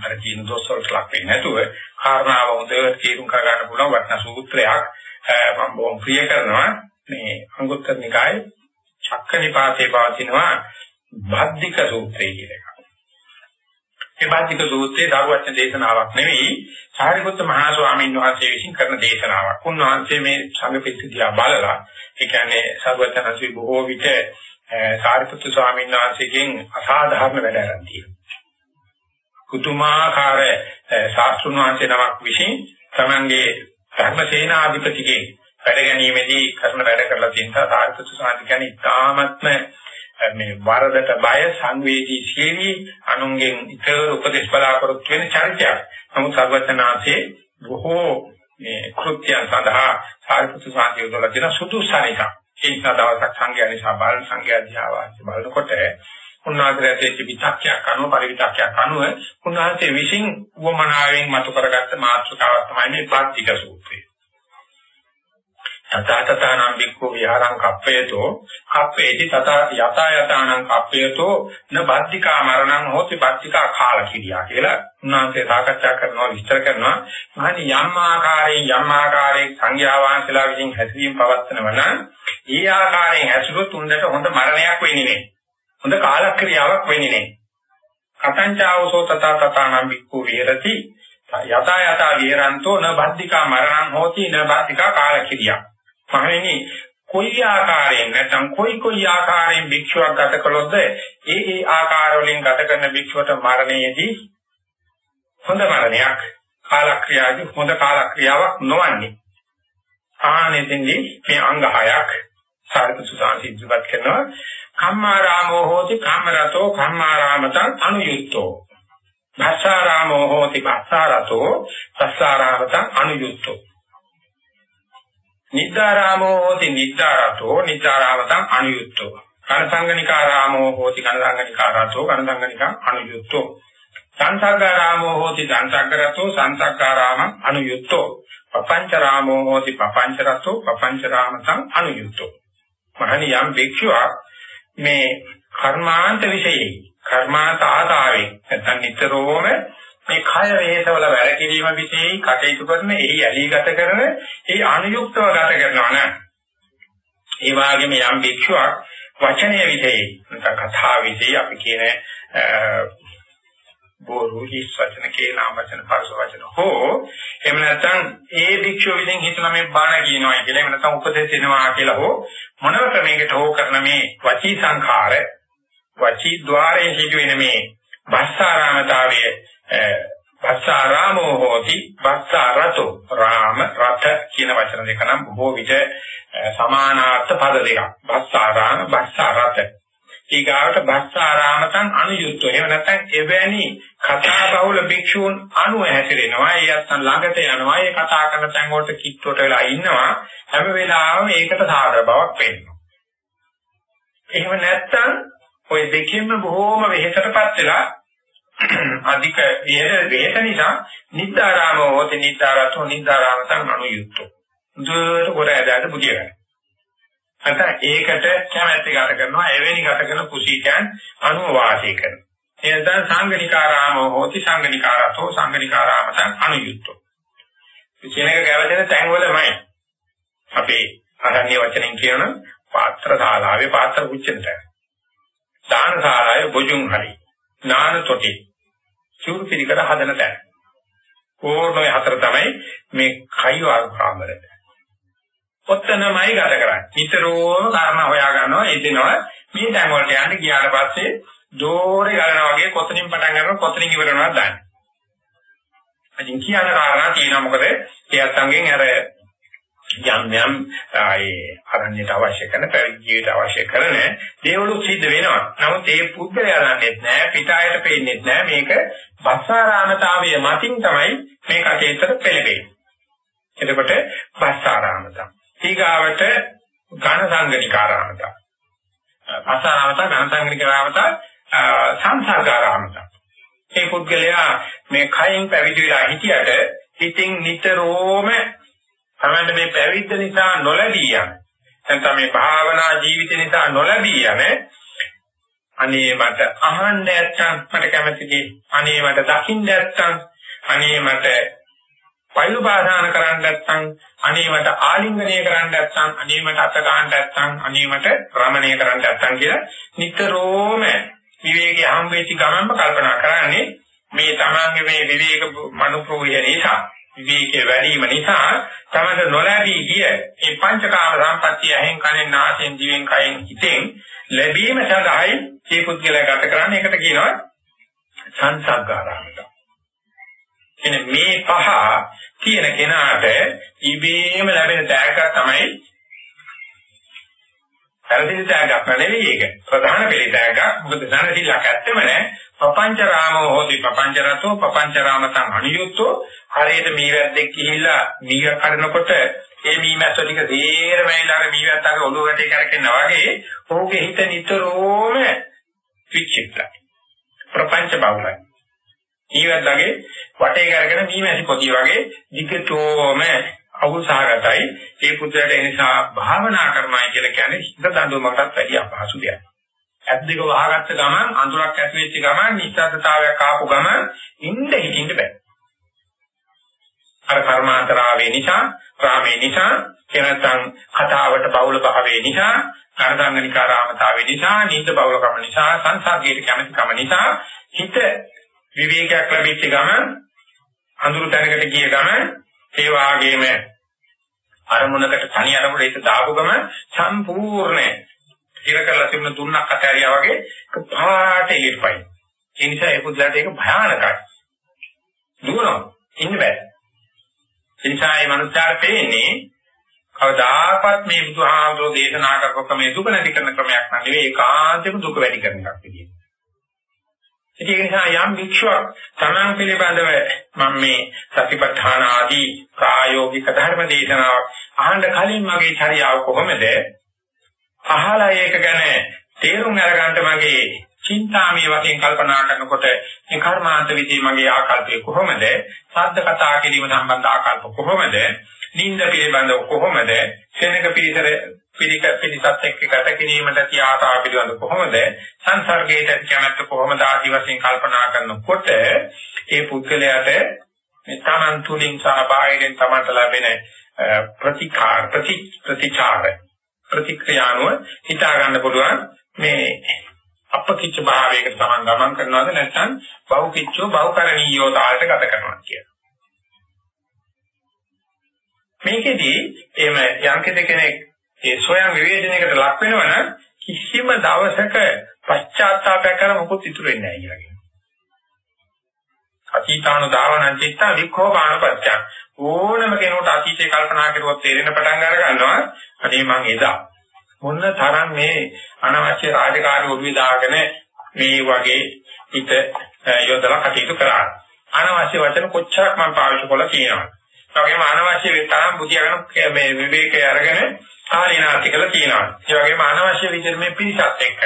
[SPEAKER 1] අර කියන දොස්වලට ලක් වෙන්නේ නැතුව කාරණාව හොඳට තේරුම් කරගන්න පුළුවන් වටිනා සූත්‍රයක් මම බොහොම ප්‍රිය කරනවා මේ අංගුත්තර නිකායේ චක්කනිපාතේ පවතිනවා බද්ධික සූත්‍රය කියලා එකක්. මේ බද්ධික සූත්‍රයේ දරුවචන දේශනාවක් නෙවෙයි සාරිපුත්ත මහා ස්වාමීන් වහන්සේ විසින් කරන දේශනාවක්. උන්වහන්සේ මේ සංඝපිට දිහා බලලා ඒ කියන්නේ සර්වඥාන්සේ බොහෝ විට සාරිපුත්ත ස්වාමීන් වහන්සේගෙන් අසාධාරණ වැඩ කරන් තියෙනවා. කුතුමාකාර ශාස්ත්‍රුන් වහන්සේ නමක් විසින් තමන්ගේ ධර්මසේනාධිපතිගේ වැඩ ගැනීමේදී කරන වැඩ කරලා තියෙන සාර්ථක සමාධි කියන්නේ ඉතාමත්ම මේ වරදට බය සංවේදී සීවි අනුන්ගෙන් ඉතර උපදේශ බලාපොරොත්තු වෙන චරිතයක්. නමුත් සර්වඥාන්සේ බොහෝ මේ කෘත්‍යයන් සඳහා සාර්ථක සමාධිය උදලා දෙන සුදුසරික. ඒ නිසා දවසක් සංඝයා නිසා බලන සංඝයා දිහා වාස්තු බලනකොට උන්වහන්සේ ඇතේ විතක්යක් අනුව පරිවිතක්යක් අනුව උන්වහන්සේ විසින් වමනාවෙන් මතු කරගත්ත මාතෘකාවක් තමයි මේ ප්‍රාතික සූත්‍රය. තථාතතානං බික්ඛු විහාරං කප්පේතෝ. කප්පේති තථා යත යතානං කප්පේතෝ. න බද්ධිකා මරණං හෝති බද්ධිකා කාල කිරියා කියලා උන්වහන්සේ සාකච්ඡා කරනවා විස්තර කරනවා. මහනි යම් ආකාරයෙන් යම් ආකාරයෙන් සංඥා වාංශලා විසින් හැසිරීම පවත්වනවා නම් ඒ ආකාරයෙන් හැසිරුවොත් උන්දට හොඳ මරණයක් වෙන්නේ නැහැ. හොඳ කාලක්‍රියාවක් වෙන්නේ නැහැ. කතංචාවසෝ තථා තතානං බික්ඛු විහෙරති. යත යත විහෙරන්තෝ න බද්ධිකා මරණං හෝති න බද්ධිකා කාල කිරියා මහණෙනි කොයි ආකාරයෙන් නැත්නම් කොයි කොයි ආකාරයෙන් භික්ෂුවක් ගත කළොත්ද? ඒ ඒ ආකාර වලින් ගත කරන භික්ෂුවට මරණයේදී හොඳ මරණයක් කාලක්‍රියාවේ හොඳ කාලක්‍රියාවක් නොවන්නේ. ආනෙතෙන්දී මේ අංග හයක් සාරිපුත්‍ර සාන්තිද්වත් කරනවා. කම්මාරාමෝ හෝති කම්මරතෝ කම්මාරාමතං අනුයුක්තෝ භස්සාරාමෝ හෝති භස්සාරතෝ භස්සාරාමතං අනුයුක්තෝ නිද්දාරාමෝ හෝති නිද්දාරතෝ නිද්දාරාවතං අනුයුක්තෝ කනසංගනිකාරාමෝ හෝති කනසංගනිකාරතෝ කනසංගනිකං අනුයුක්තෝ සංසග්ගාරාමෝ හෝති සංසග්ගරතෝ සංසග්ගාරාමං අනුයුක්තෝ පපංචරාමෝ හෝති පපංචරතෝ පපංචරාමතං අනුයුක්තෝ මහණියම් භික්ෂුවක් මේ කර්මාන්ත විශේෂයි කර්මාන්ත ආතාවේ නැත්නම් නිතරම මේ කය වේසවල වැඩ කිරීම විශේෂයි කටයුතු කරන එහි ඇලී ගත කරන ඒ අනුයුක්තව ගත කරනවා නම් ඒ වගේම යම් භික්ෂුවක් වචනය විශේෂයි නැත්නම් කතා විශේෂයි අපි කියන බොරු හිස් වචන කේනා වචන පරස වචන හෝ එහෙම නැත්නම් ඒ භික්ෂුව විසින් හිතන මේ බාණ කියනවා කියලා එහෙම නැත්නම් උපදේශ දෙනවා කියලා හෝ මොනව ක්‍රමයකට හෝ කරන මේ වචී සංඛාර වචී ద్వාරයෙන් සිදුවෙන මේ භස්සාරාමතාවයේ වස්සාරාමෝ හෝති වස්සාරතෝ රාම රත කියන වචන දෙක නම් බොහෝ විට සමානාර්ථ පද දෙකක්. වස්සාරාම වස්සාරත ඊගාවට වස්සාරාමතං අනුයුක්තෝ එහෙම නැත්නම් එවැනි කතා බහුල භික්ෂූන් අනුව හැසිරෙනවා. ඒ අත්තන් ළඟට යනවා. ඒ කතා කරන තැන් වලට කිට්ටුවට වෙලා ඉන්නවා. හැම වෙලාවෙම ඒකට සාධර බවක් වෙනවා එහෙම නැත්නම් ওই දෙකෙන්ම බොහෝම වෙහෙසටපත් වෙලා අධික විහෙර වේත නිසා නිද්දාරාමෝ හොති නිද්දාරතෝ නිද්දාරාමතං අනුයුක්තෝ දුර කොර ඇදාට බුදිය ගන්න. අත ඒකට කැමැති ගත කරනවා. එවැනි ගත කරන කුසීතයන් අනුව වාසය කරනවා. එතන සංගනිකාරාමෝ හොති සංගනිකාරතෝ සංගනිකාරාමතං අනුයුක්තෝ. කියන එක ගැවදෙන තැන්වලමයි අපේ අරණ්‍ය වචනෙන් කියන පාත්‍ර ශාලාවේ පාත්‍ර උච්චනට. දාන ශාලාවේ බොජුන් හරි. නාන තොටි චූරු පිළිකර හදන තැන. ඕනෝයි හතර තමයි මේ කයිවාර කාමර. ඔත්තනමයි ගත කරන්නේ. නිතරම කාරණා හොයා ගන්නවා එදිනවා මේ තැන් වලට යන්න ගියාට පස්සේ දෝරේ ගලනවා වගේ කොතනින් පටන් ගන්නවද කොතනින් ඉවර වෙනවද දන්නේ. අදින් කියන කාරණා තියෙනවා මොකද එයත් අංගෙන් අර යම් යම් ඒ අරණ්‍යට අවශ්‍ය කරන පරිජීවිත අවශ්‍ය කරන දේවලු සිද්ධ වෙනවා. නමුත් ඒ පුද්ගලයා දන්නේ නැහැ, පිටායට පේන්නේ නැහැ. මේක බස්සාරාමතාවයේ මතින් තමයි මේ කටේතර පෙළෙන්නේ. එතකොට බස්සාරාමතා. ඊගාවට ඝන සංගණිකාරාමතා. බස්සාරාමතා, ඝන සංගණිකාරාමතා, සංසර්ගාරාමතා. මේ පුද්ගලයා මේ කයින් පැවිදි වෙලා හිටියට හිතින් නිතරම තමයි මේ පැවිද්ද නිසා නොලැබී යන නැත්නම් මේ භාවනා ජීවිත නිසා නොලැබී යන අනේ මට අහන්න නැත්තම් මට කැමතිදී අනේ මට දකින්න නැත්තම් අනේ මට පෛරුපාදාන කරන්න නැත්තම් අනේ මට ආලිංගනය කරන්න නැත්තම් අනේ මට අත ගන්න නැත්තම් අනේ මට රමණය කරන්න නැත්තම් කියලා නිතරම විවේකී හම් වෙච්ච ගමන්ම කල්පනා කරන්නේ මේ තමන්ගේ මේ විවේක මනුප්‍රෝය නිසා විවේකයේ වැඩිම නිසා තමයි නොලැබී ගිය මේ පංචකාම සම්පත්තිය ඇහෙන් කනෙන් නාසයෙන් දිවෙන් කයෙන් හිතෙන් ලැබීම සඳහායි මේ පුද්ගලයා ගත කරන්නේ ඒකට කියනවා සංසග්ගාරාමත. එනේ මේ පහ කියන කෙනාට ඉබේම ලැබෙන තෑග්ගක් තමයි පැරදිලි තෑග්ගක් නෙවෙයි ඒක. ප්‍රධාන පිළිතෑග්ගක්. මොකද සනසිල්ලක් ඇත්තම නැහැ. පපංච රාමෝ හෝති පපංච රතෝ පපංච රාමතං අනියුක්තෝ හරියට මීවැද්දෙක් ගිහිල්ලා මීහ කඩනකොට ඒ මීමැස්ස ටික තේරම ඇවිල්ලා අර මීවැද්දාගේ ඔළුව ගැටේ කරකිනවා වගේ ඕකේ හිත නිතරම විචිත්තයි. ප්‍රපංච බවුලයි. මීවැද්දාගේ වටේ කරගෙන මීමැසි පොඩි වගේ දිගටම අවුසහගතයි ඒ පුද්ගලයාට ඒ නිසා භාවනා කරනවා කියලා කියන්නේ හිත දඬුවමකටත් වැඩි අපහසු දෙයක්. ඇස් දෙක වහගත්ත ගමන් අඳුරක් ඇති වෙච්ච ගමන් නිස්සද්දතාවයක් ආපු ගමන් ඉන්න හිටින්න බෑ. අර කර්මාන්තරාවේ නිසා, රාමේ නිසා, එනතන් කතාවට බහුල භාවයේ නිසා, කර්දංගනිකාරාමතාවේ නිසා, නිින්ද බහුලකම නිසා, සංසාරයේ කැමැතිකම නිසා හිත විවේකයක් ලැබෙච්ච ගමන් අඳුරු තැනකට ගිය ගමන් ඒ වාගේම අරමුණකට තනි අරමුණ හිත දාපු ගමන් සම්පූර්ණ ඉර කරලා තිබුණ තුන්නක් අතහැරියා වගේ පාට එළියටපයි. ඒ නිසා ඒ පුද්ගලයාට ඒක භයානකයි. දුවනවා. ඉන්න බෑ. ඒ නිසා මේ මනුස්සයාට පේන්නේ කවදාකවත් මේ බුදුහාමුදුරෝ දේශනා කරපු ක්‍රමයේ දුක නැති කරන ක්‍රමයක් නෙවෙයි ඒකාන්තෙම දුක වැඩි කරන එකක් විදියට. ඒක නිසා යම් වික්ෂුවක් තමන් පිළිබඳව මම මේ සතිපට්ඨාන ආදී ප්‍රායෝගික ධර්ම දේශනාවක් අහන්න කලින් මගේ චර්යාව කොහොමද? අහලා ඒක ගැන තේරුම් අරගන්න මගේ චින්තාමය වශයෙන් කල්පනා කරනකොට මේ කර්මාන්ත විදී මගේ ආකල්පය කොහොමද? සද්ද කතා කිරීම සම්බන්ධ ආකල්ප කොහොමද? නිින්ද පිළිබඳව කොහොමද? සෙනඟ පිළිතර පිළික පිළිසත් එක්ක ගත කිරීමට තියාතා පිළිබඳව කොහොමද? සංසර්ගයට කැමැත්ත කොහොමද ආදි වශයෙන් කල්පනා කරනකොට ඒ පුද්ගලයාට මේ තමන් තුලින් සහ බාහිරින් තමන්ට ලැබෙන ප්‍රතිකාර ප්‍රති ප්‍රතිචාර ප්‍රතික්‍රියානුව හිතා ගන්න පුළුවන් මේ අපකිච්ච භාවයකට තමන් ගමන් කරනවද නැත්නම් බහුකිච්චෝ බහුකරණීයෝ තාලට ගත කරනවා කියලා. මේකෙදි එහෙම යම් කෙනෙක් ඒ සොයන් විවේචනයකට ලක් වෙනවනම් කිසිම දවසක පශ්චාත්තාපයක් කරන මොකුත් ඉතුරු වෙන්නේ නැහැ කියලා කියනවා. අතීතාන දාවනං චිත්ත වික්ඛෝපාන පච්ච ඕනම කෙනෙකුට අතීතේ කල්පනා කරුවොත් තේරෙන පටන් අර ගන්නවා අනේ මං එදා මොන තරම් මේ අනවශ්‍ය රාජකාරී ඔළුවේ දාගෙන මේ වගේ හිත යොදලා කටයුතු කරා. අනවශ්‍ය වචන කොච්චරක් මම පාවිච්චි කළා කියනවා. ඒ වගේම අනවශ්‍ය තරම් බුදියාගෙන මේ විවේකයේ අරගෙන ආලීනාති කියලා කියනවා. ඒ වගේම අනවශ්‍ය විදිහට මේ පිරිසත් එක්ක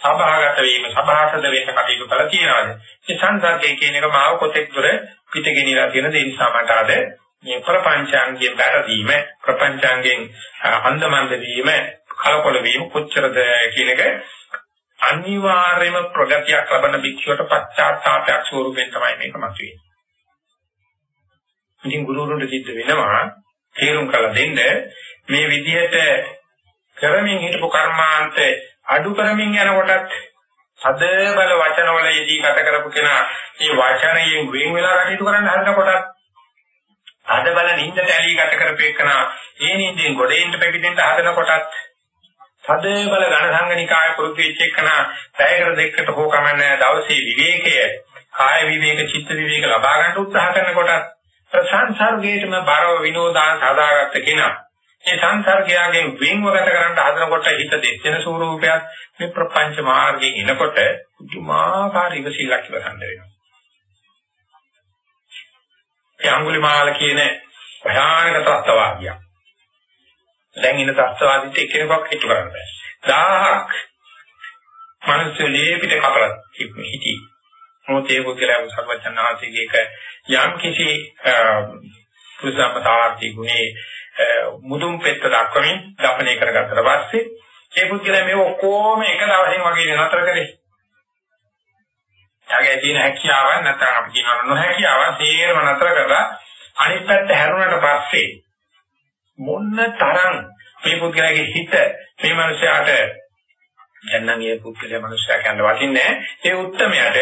[SPEAKER 1] සභාගත වීම සභාසද වෙන්න කටයුතු කළා කියනවාද. මේ සංසර්ගය කියන එක මාව කොතෙක් දුර පිටගෙනලා තියෙන දේ නිසා මට අද මේ ප්‍රපංචාංගයෙන් බැරදීම ප්‍රපංචාංගයෙන් අන්දමන්ද වීම කලකොල වීම කොච්චරද කියන එක අනිවාර්යයෙන්ම ප්‍රගතියක් ලබන භික්ෂුවට පශ්චාත්තාපයක් ස්වරූපයෙන් තමයි මේක මතුවේ. ඉතින් ගුරුවරුන්ට සිද්ධ වෙනවා තේරුම් කළ දෙන්න මේ විදිහට කරමින් හිටපු කර්මාන්ත අඩු කරමින් යනකොටත් සද බල වචනවල යෙදී ගත කරපු කෙනා මේ වචනයෙන් වෙන් වෙලා කටයුතු කරන්න හදනකොටත් අද බල නිින්දට ඇලී ගත කරපේකනා ඒ නිින්දෙන් ගොඩේන්න පැවිදෙන්න හදනකොටත් සද බල ඝන සංගනිකාය පුරුදු වෙච්ච එකනා පැයකට දෙකකට හෝ කමන්නේ දවසේ විවේකය කාය විවේක චිත්ත විවේක ලබා ගන්න උත්සාහ කරනකොටත් සංසර්ගයේටම බරව විනෝදාන සාදාගත්ත කෙනා මේ සංසර්ගයෙන් වෙන්වගත කරන්න හදනකොට හිත දෙච්චෙන ස්වරූපයක් මේ ප්‍රපංච මාර්ගයෙන් එනකොට පුදුමාකාර ඉවසිල්ලක් ඉවසන්න වෙනවා. ඒ අඟුලිමාල කියන භයානක තත්ත්වවාදියා. දැන් ඉන්න තත්ත්වවාදීත් එක්කෙනෙක්වත් හිතු කරන්න බෑ. 1000ක් මිනිස්සු ලේපිට කපලා හිටියේ. මොකද ඒ පුද්ගලයා සර්වඥාන්සේගේ එක යම් කිසි පුරුෂමතාර්ථී ගුණේ මුදුන් පෙත්ත දක්වමින් දපණය කරගත්තට පස්සේ ඒ පුද්ගලයා මේ ඔක්කොම එක දවසින් වගේ නතර කරේ. යාගේ තියෙන හැකියාව නැත්නම් අපි කියනවා නොහැකියාව තේරම නතර කරලා අනිත් පැත්ත හැරුණට පස්සේ මොන්න තරම් මේ පුද්ගලයාගේ හිත මේ මනුස්සයාට දැන් නම් මේ පුද්ගලයා මනුස්සයා කියන්න වටින්නේ ඒ උත්තරමයට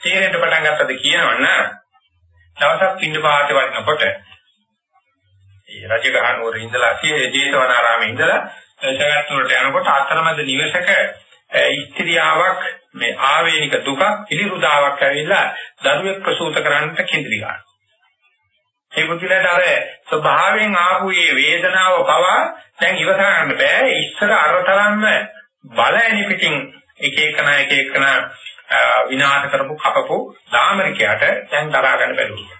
[SPEAKER 1] තේරෙන්න පටන් ගත්තද කියනවනම් දවසක් පින්න පාතේ වඩනකොට ඒ රජගහනුවර ඉඳලා සිය ජේතවනාරාමේ ඉඳලා සගත්තුරට යනකොට අතරමැද නිවසක ස්ත්‍රියාවක් මේ ආවේනික දුක පිළිරුදාවක් ඇවිල්ලා දරුවෙක් ප්‍රසූත කරන්නට කෙඳිරි ගන්නවා. ඒ පුදුලට අර ස්වභාවයෙන් ආපු මේ වේදනාව පවා දැන් ඉවස ගන්න බෑ. ඉස්සර අරතරම්ම බල ඇනි පිටින් එක එකන එක එකන විනාශ කරපු කපපු දාමරිකයට දැන් දරා ගන්න බැහැ.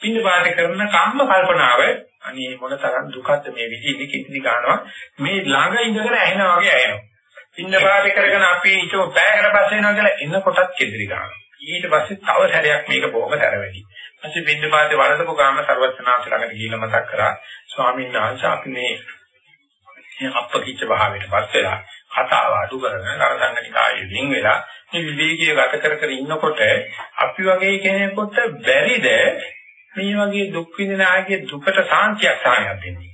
[SPEAKER 1] පින්න පාත කරන කම්ම කල්පනාව අනේ මොන තරම් දුකද මේ විදිහේ කිසිදි ගන්නවා මේ ළඟ ඉඳගෙන ඇහෙනා වගේ ඇහෙනවා. පින්න පාත කරගෙන අපි හිතුව පැයකට පස්සේ එනවා කියලා එනකොටත් කෙදිරි ගන්නවා. ඊට පස්සේ තව සැරයක් මේක බොහොම තර වැඩි. ඊපස්සේ පින්න පාතේ වරදපු ගාම සර්වඥාන්ස ළඟට ගිහිල්ලා මතක් කරා ස්වාමීන් වහන්සේ අපි මේ අපකිච්ච භාවයටපත් වෙලා කතාව අඩු කරගෙන නරසංගනිකායේ වින් වෙලා මේ විවේකීව ගත කර කර ඉන්නකොට අපි වගේ කෙනෙකුට බැරිද මේ වගේ දුක් විඳින ආගේ දුකට සාන්තියක් සාහනයක් දෙන්නේ.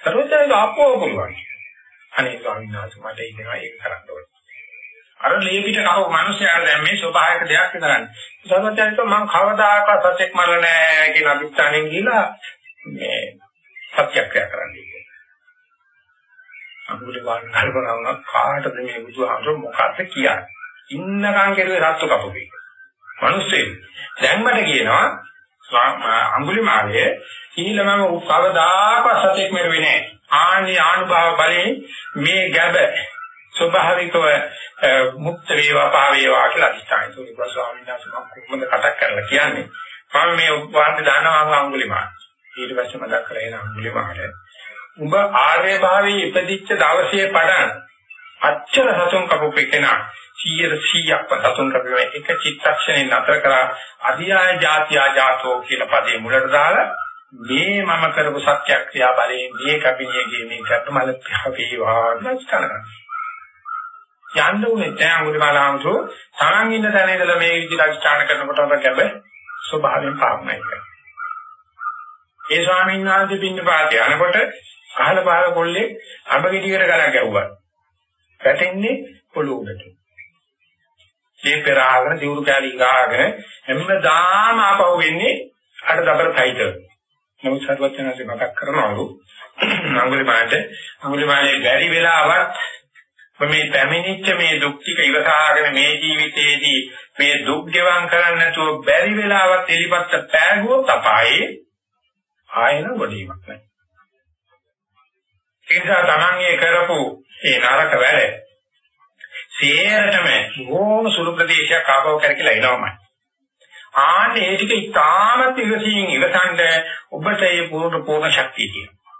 [SPEAKER 1] සර්වඥයන් අපෝ පුළුවන්. අනේ ස්වාමීන් වහන්සේ මට ඉගෙනවා ඒක කරන්න ඕනේ. අර ලේපිට කව මිනිස්යාට දැන් මේ ස්වභාවික දෙයක් විතරන්නේ. සර්වඥයන්ට මම කවදාකවත් සත්‍යක් මරල නෑ කියන අභිස්ථානෙන් ගිහිලා මේ සත්‍යක්‍රියා කරන්නේ. අමුල ගන්න කල්පනා කාටද මේ බුදුහාමර මොකක්ද කියන්නේ? ඉන්නකම් කෙරුවේ රත්තු කපුවේ. මිනිස්සේ දැන් මට කියනවා අඟුලිමාලයේ ඊළමම කවදාකවත් සත්‍යක් මෙරුවේ නෑ. ආනි ආනුභාව බලයෙන් මේ ගැබ ස්වභාවිකව මුක්ත වේවා පා වේවා කියලා අධිෂ්ඨානය තුනේ ස්වාමීන් වහන්සේ මම කොහොමද කතා කරලා කියන්නේ මම මේ වාද්‍ය දානවා අඟුලිමාල ඊට පස්සේ මතක් කරගෙන අඟුලිමාල උඹ ආර්ය භාවයේ ඉපදිච්ච දවසේ පටන් අච්චර සතුන් කපුපෙකනා 100 100ක් සතුන් කපුවේ එක චිත්තක්ෂණේ නතර කරා අධියාය જાතියා ජාතෝ කියලා පදේ මුලට දාලා මේ මම කරපු සත්‍යක්‍රියා බලයෙන් මේ කපිනියගේ මේ කප්පමල පහවේවා නැස්කරන යන්න උනේ දැන් අඟුලිමාලාමතු තරංග ඉන්න තැන ඉඳලා මේ විදිහට අධිෂ්ඨාන කරනකොට අප ගැබ ස්වභාවයෙන් පාවනයි කරනවා ඒ ස්වාමීන් වහන්සේ පින්න පාතේ යනකොට අහල පහල කොල්ලේ අඹ ගෙඩියකට ගලක් ගැව්වා. වැටෙන්නේ පොළොවට. මේ පෙරාගෙන දියුරු කැලී ගාගෙන හැමදාම ආපහු වෙන්නේ අර දබර තයිත. නමුත් සර්වඥාන්සේ මතක් කරනවලු අඟුලිමාලට අඟුලිමාලේ බැරි වෙලාවත් මේ පැමිණිච්ච මේ දුක් ටික ඉවසාගෙන මේ ජීවිතේදී මේ දුක් ගෙවම් කරන්න නැතුව බැරි වෙලාවත් එලිපත්ත පෑගුවොත් අපායේ ආයෙන ගොඩීමක් නැහැ. ඒ නිසා Taman කරපු ඒ නරක වැඩ සේරටම බොහොම සුළු ප්‍රදේශයක් ආපහු කරකිලා එනවමයි. ආන්නේ ඒ ටික ඉතාමත් ඉවසීම ඉවසන්ඩ ඔබට ඒ පූර්ණ පූර්ණ ශක්තිය තියෙනවා.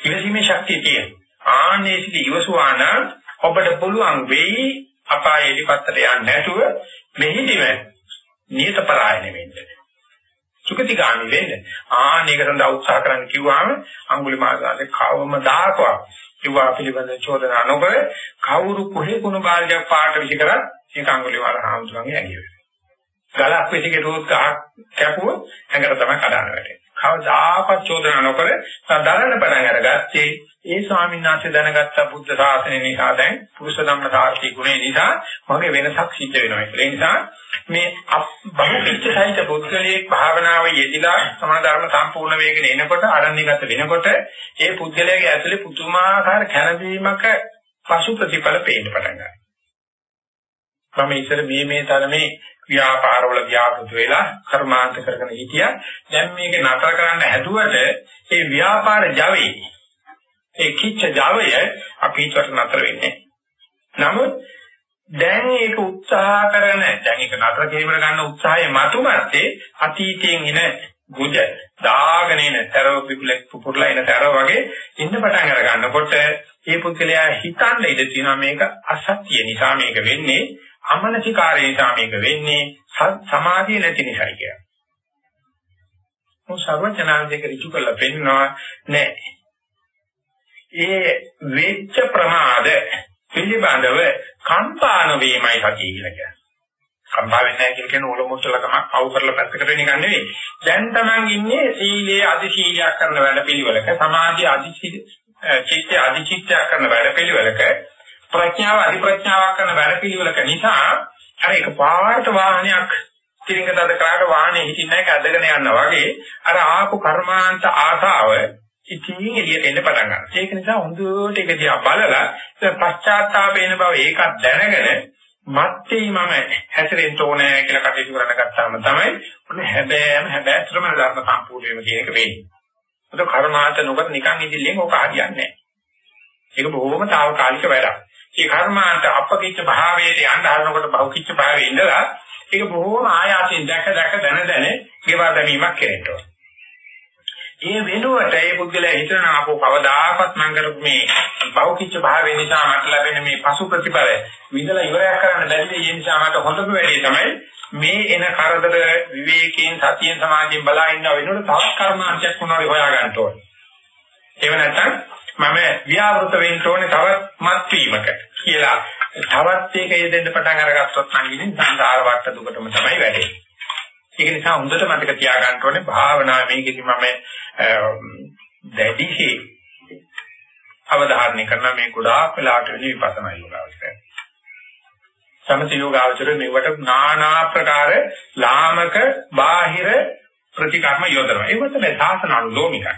[SPEAKER 1] ඉවසීමේ ශක්තිය තියෙනවා. ආන්නේ සිට ඉවසුවා නම් ඔබට පුළුවන් වෙයි අපායේ ඉපත්තට යන්නේ නැතුව මෙහිදීම නියත පරායන වෙන්න. සුගතිගාමි වෙන්න. ආන්නේක සඳහා උත්සාහ කරන්න කිව්වම අඟුලිමාලාගේ කවමදාකවත් කිව්වා පිළිබඳ චෝදනා නොකර කවුරු කොහේ කුණ බාල්දියක් පාට විසි කරත් ඒක අඟුලිමාල හාමුදුරන්ගේ ඇඟිලි. ගලක් විසි කෙරුවොත් කැපුවොත් ඇඟට තමයි කඩන්න වැටෙන්නේ. කවදාකවත් චෝදනා නොකර සාධාරණ පණ අරගත්තේ ඒ ස්වාමීන් වහන්සේ දැනගත්ත බුද්ධ ශාසනය නිසා දැන් පුරුෂ ධම්ම සාර්ථී ගුණය නිසා මගේ වෙනසක් සිද්ධ වෙනවා කියලා. ඒ නිසා මේ බහුපිච්චයිත පුද්ගලයේ භාවනාව යෙදিলা සමාධර්ම සම්පූර්ණ වේගෙන එනකොට අරණ්‍යගත වෙනකොට ඒ පුද්ගලයාගේ ඇතුලේ පුදුමාකාර කැළඹීමක පසු ප්‍රතිඵල පේන්න පටන් ගන්නවා. මම ඉතල මේ මේ තරමේ ව්‍යාපාරවල ව්‍යාපෘත වෙලා කර්මාන්ත කරගෙන හිටියා. දැන් මේක නතර කරන්න හැදුවට ඒ ව්‍යාපාර ජවයේ ඒ කිච්ච ජවය අපි හිතට නතර වෙන්නේ. නමුත් දැන් ඒක උත්සාහ කරන දැන් ඒක නතර කිරීමකට ගන්න උත්සාහය මතුමැත්තේ අතීතයෙන් එන ගුජ දාගෙන එන තරව පිපුලක් පුපුරලා එන තරව වගේ ඉන්න පටන් අර ගන්නකොට මේ පුද්ගලයා හිතන්න ඉඩ තියෙනවා මේක අසත්‍ය නිසා මේක වෙන්නේ අමනසිකාරය නිසා මේක වෙන්නේ සමාධිය නැති නිසායි කියලා. මොහොත සර්වඥාන්දේක ඍජු කරලා පෙන්නනවා නෑ. ඒ වෙච්ච ප්‍රමාද පිළිබඳව කම්පාන වීමයි සතිය කියලා කියන්නේ. කම්පා වෙන්නේ නැහැ කියලා කියන ඔලොමුත්තලකම පව් කරලා පැත්තකට වෙන එක නෙවෙයි. දැන් Taman ඉන්නේ සීලයේ අධි සීලයක් කරන වැඩ පිළිවෙලක, සමාධි අධි චිත්ත අධි චිත්තයක් කරන වැඩ පිළිවෙලක ප්‍රඥාව අධි ප්‍රඥාවක් කරන වැඩ පිළිවෙලක නිසා අර එක පාට වාහනයක් තිරින්ගතද කරාට වාහනේ හිටින්න එක ඇදගෙන යනවා වගේ අර ආපු කර්මාන්ත ආසාව ඉතින් එළියට එන්න පටන් ගන්නවා. ඒක නිසා හොඳට ඒක දිහා බලලා පශ්චාත්තාපේන බව ඒකත් දැනගෙන මත්තේ මම හැසිරෙන්න ඕනේ කියලා කටයුතු කරන්න ගත්තාම තමයි ඔන්න හැබෑම හැබෑතරම ධර්ම සම්පූර්ණ වීම කියන එක වෙන්නේ. ඒක කර්මාන්ත නොකර නිකන් ඉදිරියෙන් ඔක හරියන්නේ නැහැ. ඒක බොහොම తాවකාලික වැඩක්. ඒ කර්මාන්ත අපකිච්ච භාවයට යන්න හදනකොට බහුකිච්ච භාවයේ ඉඳලා ඒක බොහොම ආයාසයෙන් දැක දැක දන දන ගෙවා දැමීමක් කෙරෙන්න ඕන. ඒ වෙනුවට ඒ පුද්ගලයා හිතන අපෝ කවදාකවත් මම කරපු මේ බහුකිච්ච භාවය නිසා මට ලැබෙන මේ පසු ප්‍රතිඵල විඳලා ඉවරයක් කරන්න බැරි ඒ නිසා මට හොඳම වැඩේ තමයි මේ එන කරදර විවේකයෙන් සතියෙන් සමාධියෙන් බලා ඉන්න වෙනුවට තවත් කර්මාන්තයක් මොනවාරි හොයා ගන්න ඕනේ. ඒව නැත්නම් මම ව්‍යාවෘත වෙන්න ඕනේ තවත් මත් වීමක කියලා තවත් ඒක යෙදෙන්න පටන් අරගත්තොත් නම් ඉතින් සංසාර වට දුකටම තමයි වැටෙන්නේ. ඒක නිසා හොඳට මතක තියාගන්න ඕනේ භාවනා මේකෙදි මම දැඩිහි අවධාරණය කරන මේ ගොඩාක් වෙලාට වෙන විපස්සනා යෝගාවචරය. සමථ යෝගාවචරය මේවට নানা ප්‍රකාර ලාමක බාහිර ප්‍රතිකර්ම යොදනවා. ඒක තමයි සාසන අනුලෝමිකයි.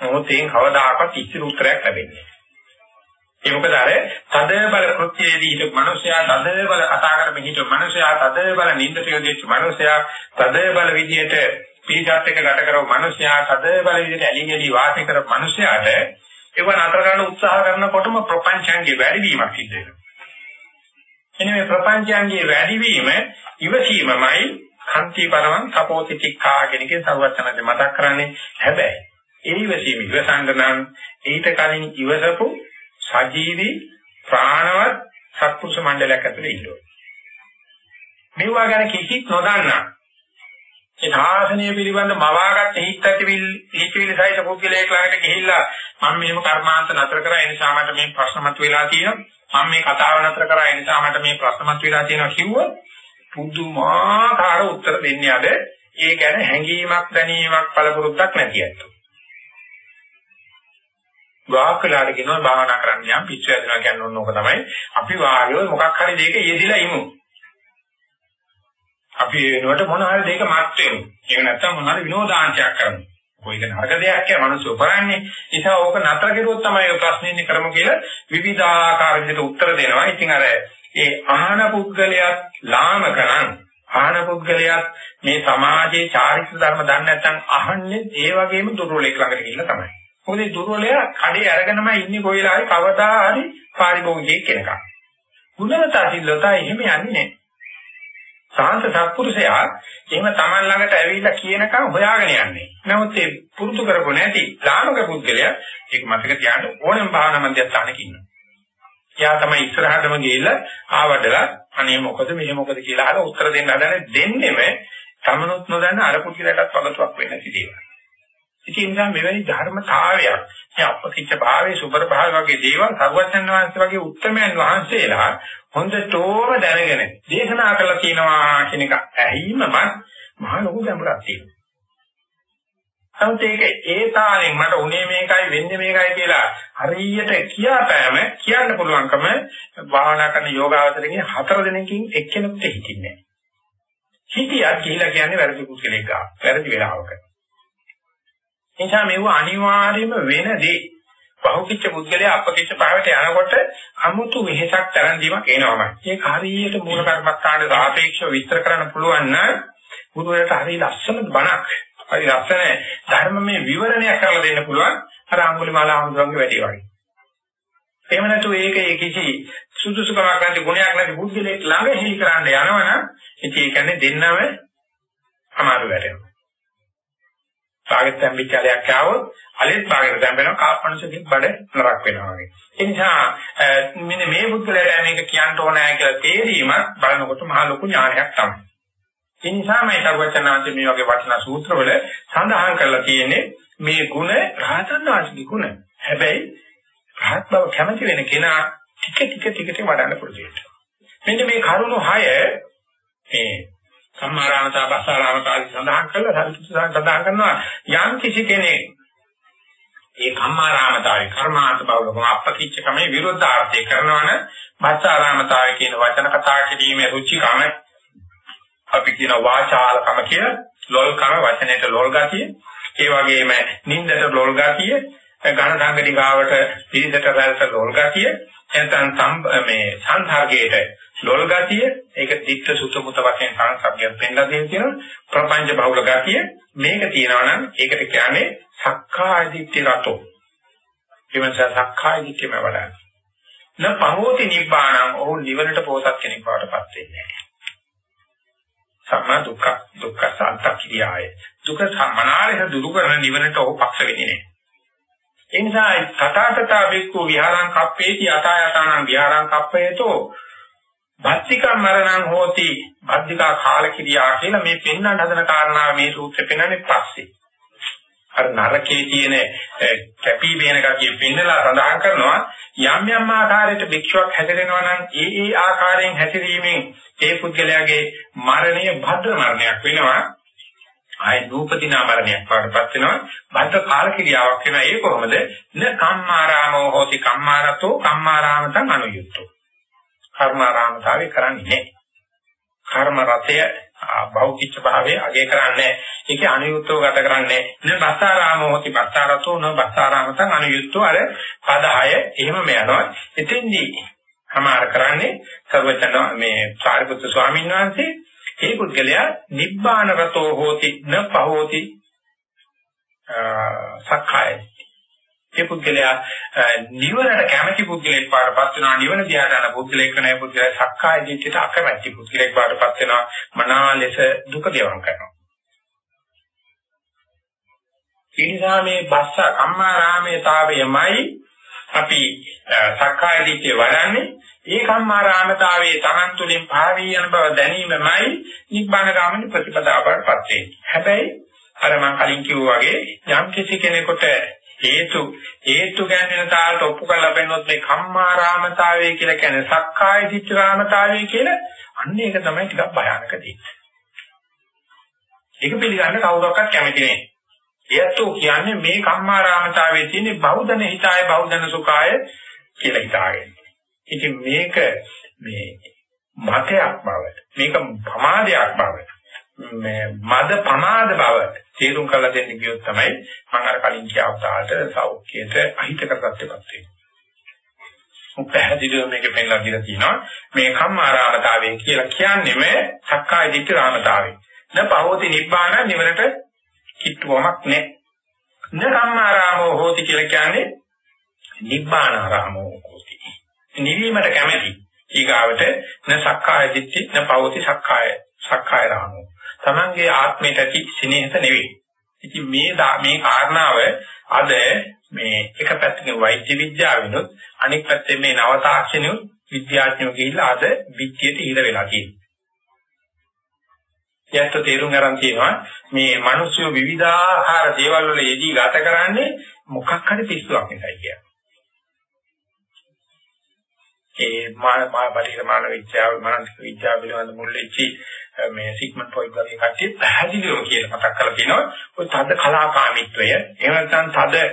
[SPEAKER 1] මොහොතෙන් කවදාකවත් ඉච්ඡිත උත්තරයක් ලැබෙන්නේ. ඒ මොකද අර තද බල කෘත්‍යයේදී හිට මිනිසයා තද බල කතා කරමින් හිට මිනිසයා තද බල නින්දට යොදෙච්ච මිනිසයා තද බල විදියට පිළිගත් එක ගත කරව මිනිසයා තද බල විදියට ඇලින් ඇලි වාසය කරව මිනිසයාට ඒව නතර කරන්න උත්සාහ කරනකොටම ප්‍රපංචයන්ගේ වැඩිවීමක් සිද්ධ වෙනවා. එනේ මේ ප්‍රපංචයන්ගේ වැඩිවීම ඉවසීමමයි කන්ති පරමං කපෝති තික්ඛා කියන එකේ සර්වඥාන්සේ මතක් කරන්නේ හැබැයි ඒ ඉවසීම ඉවසංග නම් ඊට කලින් ඉවසපු සජීවී ප්‍රාණවත් සත්පුරුෂ මණ්ඩලයක් ඇතුලේ ඉන්නවා. මේවා ගැන කිසිත් නොදන්නා ඒ සාසනීය පිළිබඳ මවාගත් හිත් ඇතිවිල් හිතවිලි සහිත පුද්ගලයෙක් ළඟට ගිහිල්ලා මම මේව කර්මාන්ත නතර කරා ඒ නිසා මට මේ ප්‍රශ්න මතුවලා තියෙනවා මම මේ කතාව නතර කරා ඒ නිසා මට මේ ප්‍රශ්න මතුවලා තියෙනවා කිව්වොත් පුදුමාකාර උත්තර දෙන්නේ අද ඒ ගැන හැඟීමක් දැනීමක් පළපුරුද්දක් නැති අයට. ගාක් වෙලාට කියනවා භාවනා කරන්න යම් පිස්සු ඇදලා කියන්නේ ඕනෝක තමයි. අපි වායෝ මොකක් හරි දෙයක යෙදිලා ඉමු. අපි වෙනුවට මොන හරි දෙයක මත් වෙමු. ඒක නැත්තම් මොන හරි විනෝදාංශයක් කරමු. කොයික නරක දෙයක් කිය මිනිස්සු කරන්නේ. නිසා ඕක නතර කෙරුවොත් තමයි ඔය ප්‍රශ්නේ ඉන්නේ කරමු කියලා විවිධාකාර විදිහට උත්තර දෙනවා. ඉතින් අර ඒ අහන පුද්ගලයාත් ලාමකරන් ආහන පුද්ගලයාත් මේ සමාජයේ චාරිත්‍ර ධර්ම දන්නේ නැත්නම් අහන්නේ ඒ වගේම දුර්වලෙක් ළඟට ගිහිල්ලා තමයි. මොකද මේ දුර්වලයා කඩේ අරගෙනම ඉන්නේ කොයි වෙලාවෙ කවදා හරි පාරිභෝගිකයෙක් කෙනකම්. ගුණවතා සිල්ලතා එහෙම යන්නේ නැහැ. සාන්ත සත්පුරුෂයා එහෙම Taman ළඟට ඇවිල්ලා කියනකම් හොයාගෙන යන්නේ. නමුත් ඒ පුරුදු කරපො නැති ලාමක පුද්ගලයා ඒක මතක තියාගන්න ඕනෙම භාවනා මධ්‍යස්ථානක ඉන්නවා. එයා තමයි ඉස්සරහටම ගිහිල්ලා ආවඩලා අනේ මොකද මෙහෙ මොකද කියලා අහලා උත්තර දෙන්න හදන්නේ දෙන්නෙම තමනුත් නොදන්න අර පුද්ගලයාටත් වගතුවක් වෙන්න සිදුවෙනවා. ඉතින් ඒ නිසා මෙවැනි ධර්මතාවයක් මේ අපකිච්ච භාවයේ සුබර භාව වගේ දේවල් සර්වඥන් වහන්සේ වගේ උත්තමයන් වහන්සේලා හොඳටම දැනගෙන දේශනා කරලා තියෙනවා කියන එක ඇහිමම මහ ලොකු ගැඹුරක් තියෙනවා. නමුත් ඒක ඒ තාලෙන් මට උනේ මේකයි වෙන්නේ මේකයි කියලා හරියට කියාපෑම කියන්න පුළුවන්කම භාවනා කරන යෝගාවචරයේ හතර දිනකින් එක්කෙනෙකුට හිතින්නේ නැහැ. හිතියක් කියලා කියන්නේ වැරදි කුසලෙක් ගන්න. වැරදි වෙලාවක. නිසා මේව අනිවාර්යයෙන්ම වෙන දේ. බහුකිච්ච පුද්ගලයා අපකිච්ච භාවයට යනකොට අමුතු වෙහසක් තරන් දීමක් එනවාමයි. ඒක හරියට මූල කර්මස්ථානට සාපේක්ෂව විස්තර කරන්න පුළුවන් නම් ගුරුවරයාට හරිය ලස්සන බණක් හරි ලස්සන ධර්මමය විවරණයක් කරලා දෙන්න පුළුවන් අර අඟුලිමාල ආමඳුරන්ගේ වැඩි වගේ. එහෙම නැතු ඒක ඒ කිසි සුදුසුකමක් නැති ගුණයක් නැති බුද්ධිලෙක් ළඟ හිලි කරන්න යනවනම් ඉතින් ඒ කියන්නේ දෙන්නම අමාරු වැඩනවා. භාගෙත් තැම්පිච්චලයක් ආවොත් අලෙත් භාගෙට තැම්පෙනවා කාපණසකින් බඩ නරක් වෙනවා වගේ. ඒ නිසා මෙන්න මේ බුද්ධලයට මේක කියන්න ඕනෑ කියලා තේරීම බලනකොට මහ ලොකු ඥානයක් තමයි. ඒ නිසා මේ සර්වචනාන්ත මේ වගේ වටිනා සූත්‍රවල සඳහන් කරලා තියෙන්නේ මේ ಗುಣ රහතන් වහන්සේගේ ಗುಣ. හැබැයි රහත් බව කැමති වෙන කෙනා ටික ටික ටික ටික වඩන්න පුරුදු වෙනවා. මෙන්න මේ කරුණු 6 මේ සම්මාරාමතා බස්සාරාමතාදී සඳහන් කළා සරිපුත්‍ර සඳහන් කරනවා යම් කිසි කෙනෙක් ඒ කම්මාරාමතාවේ කර්මාන්ත බවකම අපකිච්චකමේ විරුද්ධාර්ථය කරනවන බස්සාරාමතාවේ කියන වචන කතා කිරීමේ රුචිකම අපි කියන වාචාලකම කියන ලොල්කම වචනයට ලොල් ගතිය ඒ වගේම නින්දට ලොල් ගතිය ඝන සංගතිකාවට පිළිදට රැල්ට ලොල් ගතිය නැත්නම් මේ සංධාර්ගයට ලොල් ගතිය ඒක ditta sutta muta වශයෙන් සංසබ්දයෙන් පෙන්නලා දෙන කියන ප්‍රපංච බහුල ගතිය මේක තියෙනවා නම් ඒකට කියන්නේ සක්කාය දිට්ඨි රතෝ එවනස සක්කාය දිට්ඨියම වඩා න පහෝති නිබ්බාණං ඔහු නිවනට පොසත් කෙනෙක් බවටපත් වෙන්නේ නැහැ. සම්මා දුක්ඛ දුක්ඛ සාන්තක්ඛියාය. දුක සම්මනාලේ දුරු කරන නිවනට ඔහු පක්ෂ වෙන්නේ නැහැ. ඒ නිසා තථාගතා බික්ඛු විහාරං කප්පේති යථා යතානං විහාරං කප්පේතෝ. භත්තිකම් මරණං හෝති. භද්දිකා කාලකිරියා කියලා මේ පෙන්වන්න හදන කාරණා මේ සූත්‍රෙ පෙන්වන්නේ පස්සේ. අර නරකයේ තියෙන කැපී බේන ගතිය පෙන්නලා සඳහන් කරනවා යම් යම් ආකාරයකට භික්ෂුවක් හැදෙනවා නම් ඒ ඒ ආකාරයෙන් හැසිරීමෙන් ඒ පුද්ගලයාගේ මරණය භද්‍ර මරණයක් වෙනවා. ආය නූපදිනා මරණයක් වඩපත් වෙනවා. බද්ධ කාල ක්‍රියාවක් වෙනවා. ඒ කොහොමද? න කම්මාරාමෝ හෝති. කම්මාරතෝ කම්මාරාමතං අනුයුක්තෝ කර්මාරාමතාවේ කරන්නේ කර්ම රතය භෞතික භාවයේ අගය කරන්නේ ඒකේ අනුයුක්තව ගත කරන්නේ න බස්සාරාමෝ හෝති. බස්සාරතෝ න බස්සාරාමතං අනුයුක්තෝ අර පද 6 එහෙම යනවා එතෙන්දී හමාර කරන්නේ සර්වචන මේ සාරිපුත්‍ර ස්වාමීන් වහන්සේ. ඒ පුද්ගලයා නිබ්බානගතෝ හෝති න පහෝති සක්කාය. ඒ පුද්ගලයා නිවනට කැමැති පුද්ගලෙක් පාඩපත් වෙනවා නිවන දිහාට යන පුද්ගලෙක් වෙන පුද්ගලයා සක්කාය දිට්ඨියට අකමැති පුද්ගලෙක් පාඩපත් වෙනවා මනා ලෙස දුක දේවම් කරනවා. ඒ නිසා මේ බස්ස කම්මාරාමේතාවයමයි අපි සක්කාය දිට්ඨිය වඩන්නේ ඒ කම්මාරාමතාවයේ Taman තුලින් භාවී යන බව දැනීමමයි නිබ්බාන ගාමිනී ප්‍රතිපදාවටපත් වෙන්නේ. හැබැයි අර මම කලින් කිව්වා වගේ යම් කිසි කෙනෙකුට හේතු හේතු ගැනීම තාලට ඔප්පු කරලා බැලුවොත් මේ කම්මාරාමතාවය කියලා කියන්නේ සක්කාය දිට්ඨිරාමතාවය කියලා අන්න ඒක තමයි ටිකක් භයානක දෙයක්. ඒක පිළිගන්න කවුරක්වත් කැමති නෑ. එයත් කියන්නේ මේ කම්මාරාමතාවයේ තියෙන බෞද්ධන හිතාය බෞද්ධන සුඛාය කියලා හිතාගෙන. ඉතින් මේක මේ මතයක් බව මේක ප්‍රමාදයක් බව මේ මද ප්‍රමාද බව තේරුම් කරලා දෙන්න කියොත් තමයි මම අර කලින් කියව තාලට සෞඛ්‍යයට අහිතකර තත්ත්වයක් වෙන්නේ. පැහැදිලිව මේක පෙන්නලා දීලා තියෙනවා මේ කම්මාරාමතාවය කියලා කියන්නේම සක්කාය දිට්ඨි රාමතාවය. න පහෝති නිබ්බාන නිවනට කිට්ටුවමක් නැහැ. න කම්මාරාමෝ හෝති කියලා කියන්නේ නිබ්බානාරාමෝ නිවීමට කැමැති ඊගාවට න සක්කාය දිට්ඨි න පවති සක්කාය සක්කාය රාමෝ. Tamange ආත්මයට ඇති සිනේහත නෙවෙයි. ඉතින් මේ මේ කාරණාව අද මේ එක පැත්තකින් වෛද්‍ය විද්‍යාවෙනුත් අනෙක් පැත්තෙන් මේ නව තාක්ෂණිකුත් විද්‍යාඥයෝ ගිහිල්ලා අද විද්‍යට ඉර වෙලා තියෙනවා. යැත්ත තේරුම් ගන්න තියෙනවා මේ මිනිස්සු විවිධාකාර දේවල් වල යෙදී ගත කරන්නේ මොකක් හරි පිස්සුවක් නිසායි කියන්නේ. ඒ මා මා බටහිර මානව විද්‍යාව මානසික විද්‍යාව පිළිබඳ මුල් වෙච්චි මේ සිග්මන්ඩ් ෆ්‍රොයිඩ් වගේ කට්ටිය පැහැදිලිව කියලා මතක් කරලා තියෙනවා ඔය තද කලාකාමීත්වය එහෙම නැත්නම් තද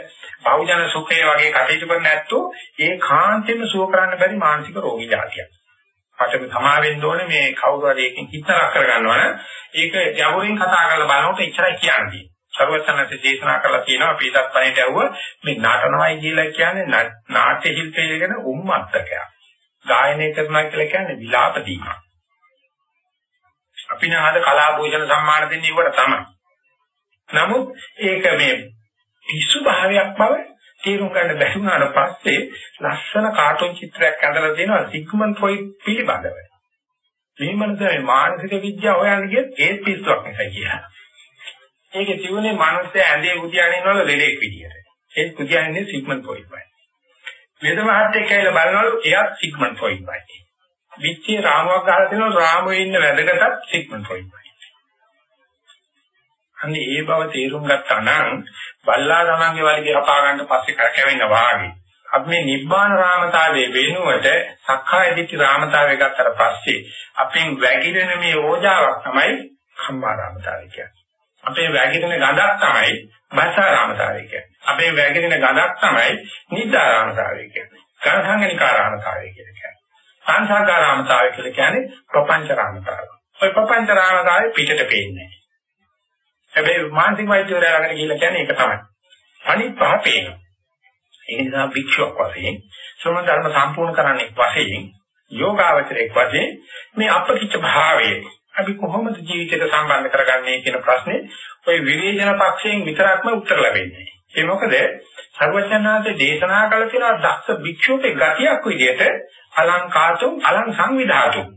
[SPEAKER 1] බහුජන සුඛය වගේ කටයුතු කරන ඇත්තෝ ඒ කාන්තෙම සුව කරන්න බැරි මානසික රෝගී જાතියක්. මට සමා වෙන්න ඕනේ මේ කවුරු හරි එකකින් හිතලා කරගන්නවා නම් ඒක යවුරින් කතා කරලා බලනකොට එච්චරයි කියන්නේ. සර්වඥාන්ත දේශනා කරලා තියෙනවා අපි ඉදත් පණේට ඇව්ව මේ නටනවයි කියලා කියන්නේ නාට්‍ය ශිල්පයේ ගැන උම්මත්තකයක්. ගායනය කරනවා කියලා කියන්නේ විලාප දීමක්. අපි නාද කලා භූෂණ සම්මාන දෙන්නේ ඒවට තමයි. නමුත් ඒක මේ පිස්සු භාවයක් බව තේරුම් ගන්න බැරි වුණාට පස්සේ ලස්සන කාටුන් චිත්‍රයක් ඇඳලා දෙනවා සිග්මන්ඩ් ෆ්‍රොයිඩ් පිළිබඳව. මේ මනසේ මානසික විද්‍යාව හොයන්න ගියත් ඒ පිස්සුවක් නිසා කියලා. ඒකේ තිබුණේ මානසික ඇඳේ උදියාගෙන ඉන්නවල ලෙඩෙක් විදියට. ඒ උදියාන්නේ සිග්මන්ඩ් ෆ්‍රොයිඩ්මයි. වේද මහත්තයෙක් කියලා බලනවලු එයා සිග්මන්ඩ් ෆ්‍රොයිඩ්මයි. විච්චේ රාමුවක් ගහලා දෙනවා රාමුවේ ඉන්න වැදගත් සිග්මන්ඩ් ෆ්‍රොයිඩ්මයි. අන්නේ ඒ බව තේරුම් ගත්තා නම් බල්ලා තමන්ගේ වලිගේ හපා ගන්න පස්සේ කරකැවෙන්න වාගේ. අපි මේ නිබ්බාන රාමතාවයේ වෙනුවට සක්කාය දිට්ඨි රාමතාවය ගත්තට පස්සේ අපෙන් වැగిරෙන මේ ඕජාවක් තමයි කම්මා රාමතාවය කියන්නේ. අපේ වැగిරෙන ගඳක් තමයි භාෂා රාමතාවය කියන්නේ. අපේ වැగిරෙන ගඳක් තමයි නිද්දා රාමතාවය කියන්නේ. සංඝංගනිකා රාමතාවය කියන්නේ. සංසාරා රාමතාවය කියලා කියන්නේ ප්‍රපංච රාමතාවය. ඔය ප්‍රපංච රාමතාවය පිටට පේන්නේ හැබැයි මානසික වෛද්‍යවරයා ළඟට ගිහිල්ලා කියන්නේ ඒක තමයි. අනිත් පහ පේනවා. ඒ නිසා භික්ෂුවක් වශයෙන් සෝම ධර්ම සම්පූර්ණ කරන්නේ වශයෙන් යෝගාවචරයක් වශයෙන් මේ අපකිච්ච භාවයේ අපි කොහොමද ජීවිතයට සම්බන්ධ කරගන්නේ කියන ප්‍රශ්නේ ওই විවේචන පක්ෂයෙන් විතරක්ම උත්තර ලැබෙන්නේ. ඒ මොකද සර්වඥාන්සේ දේශනා කළ තියෙන දක්ෂ භික්ෂුවකේ ගතියක් විදිහට අලංකාතුම් අලං සංවිධාතුම්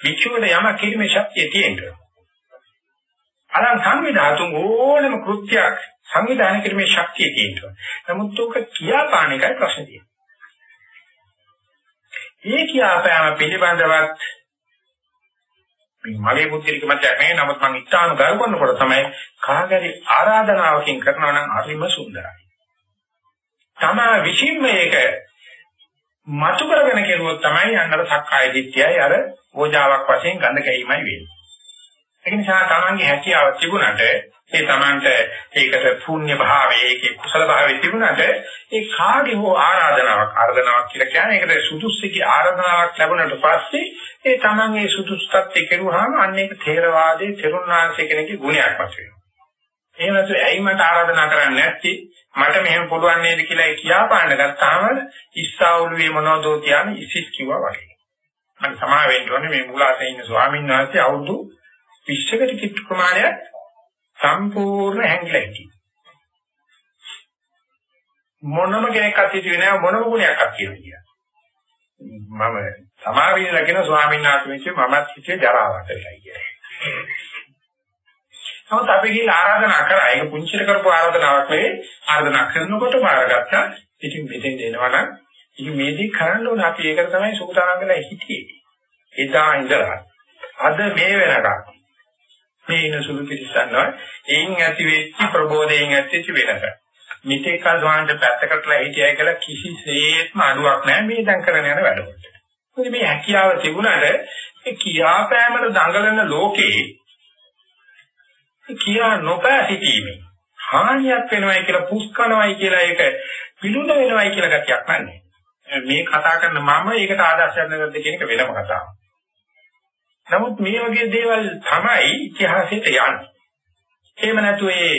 [SPEAKER 1] භික්ෂුවට යම කිරීමේ ශක්තිය තියෙනවා. අලං සංවිධාතුන් ඕනම කෘත්‍යයක් සංවිධානය කිරීමේ ශක්තිය තියෙනවා. නමුත් උක කියාපාන එකයි ප්‍රශ්නේ තියෙන්නේ. ඒ කියාපෑම පිළිබඳවත් මගේ බුද්ධිලික මතයක් නෙවෙයි නමුත් මම ඉතාලම ගරු කරනකොට තමයි කාගරි ආරාධනාවකින් කරනවා නම් හරිම සුන්දරයි. තමා විසින් මේක මතු කරගෙන කෙරුවොත් තමයි අන්නර සක්කාය දිට්ඨියයි අර ඕජාවක් වශයෙන් ගඳ කැීමයි වෙන්නේ. ඒ නිසා තමන්ගේ හැකියාව තිබුණට ඒ තමන්ට ඒකට පුණ්‍ය භාවයේ ඒකේ කුසල භාවයේ තිබුණට ඒ කාගේ හෝ ආරාධනාවක් ආරාධනාවක් කියලා කියන්නේ ඒකට සුදුස්සුකී ආරාධනාවක් ලැබුණට පස්සේ ඒ තමන් ඒ සුදුස්සුත්ත් කෙරුවාම අන්න ඒක ථේරවාදයේ තෙරුණාංශ කෙනෙක්ගේ ගුණයක් වශයෙන් වෙනවා. එහෙම නැත්නම් ඇයි මට ආරාධනා කරන්නේ නැත්තේ මට මෙහෙම පුළුවන් නේද කියලා ඒ කියාපාන්න ගත්තාම ඉස්සාවුලුවේ මොනවදෝ කියන්නේ ඉසිස් කිව්වා වගේ. මම සමා වෙන්න ඕනේ මේ මූලාසේ ඉන්න ස්වාමීන් වහන්සේ අවුරුදු 20කට කිට්ටු ප්‍රමාණයක් සම්පූර්ණ හැංගිලා හිටියේ. මොනම කෙනෙක් අතිවිද නෑ මොනම ගුණයක් අතිවිද මම සමාවින ලකින ස්වාමීන් වහන්සේ මමත් හිතේ ජරාවට වෙලා කියන්නේ. නමුත් අපි ගිහින් ආරාධනා කරා ඒක පුංචිල කරපු ආරාධනාවක් නෙවෙයි ආරාධනා කරනකොට බාරගත්තා. ඉතින් මෙතෙන් එනවා නම් ඉතින් මේ දේ කරන්න ඕන අපි ඒකට තමයි සූදානම් වෙලා හිටියේ. එදා ඉඳලා අද මේ වෙනකම් මේ ඉන සුළු පිළිසන්නවා එයින් ඇති වෙච්ච ප්‍රබෝධයෙන් ඇතිවෙච්ච වෙනස. මිත්‍යා කල් වහන්සේ පැත්තකටලා හිටියයි කියලා කිසිසේත්ම අඩුවක් නැහැ මේ දැන් කරන යන වැඩවලට. මොකද මේ හැකියාව තිබුණාට ඒ කියාපෑමට දඟලන ලෝකේ කියා නොපෑ සිටීමේ හානියක් වෙනවයි කියලා පුස්කනවයි කියලා ඒක පිළුණ වෙනවයි කියලා ගතියක් නැහැ. මේ කතා කරන මම ඒකට ආදර්ශයක් නැද්ද කියන එක වෙනම කතාවක්. නමුත් මේ වගේ දේවල් තමයි ඉතිහාසයට යන්නේ. එහෙම නැතු ඒ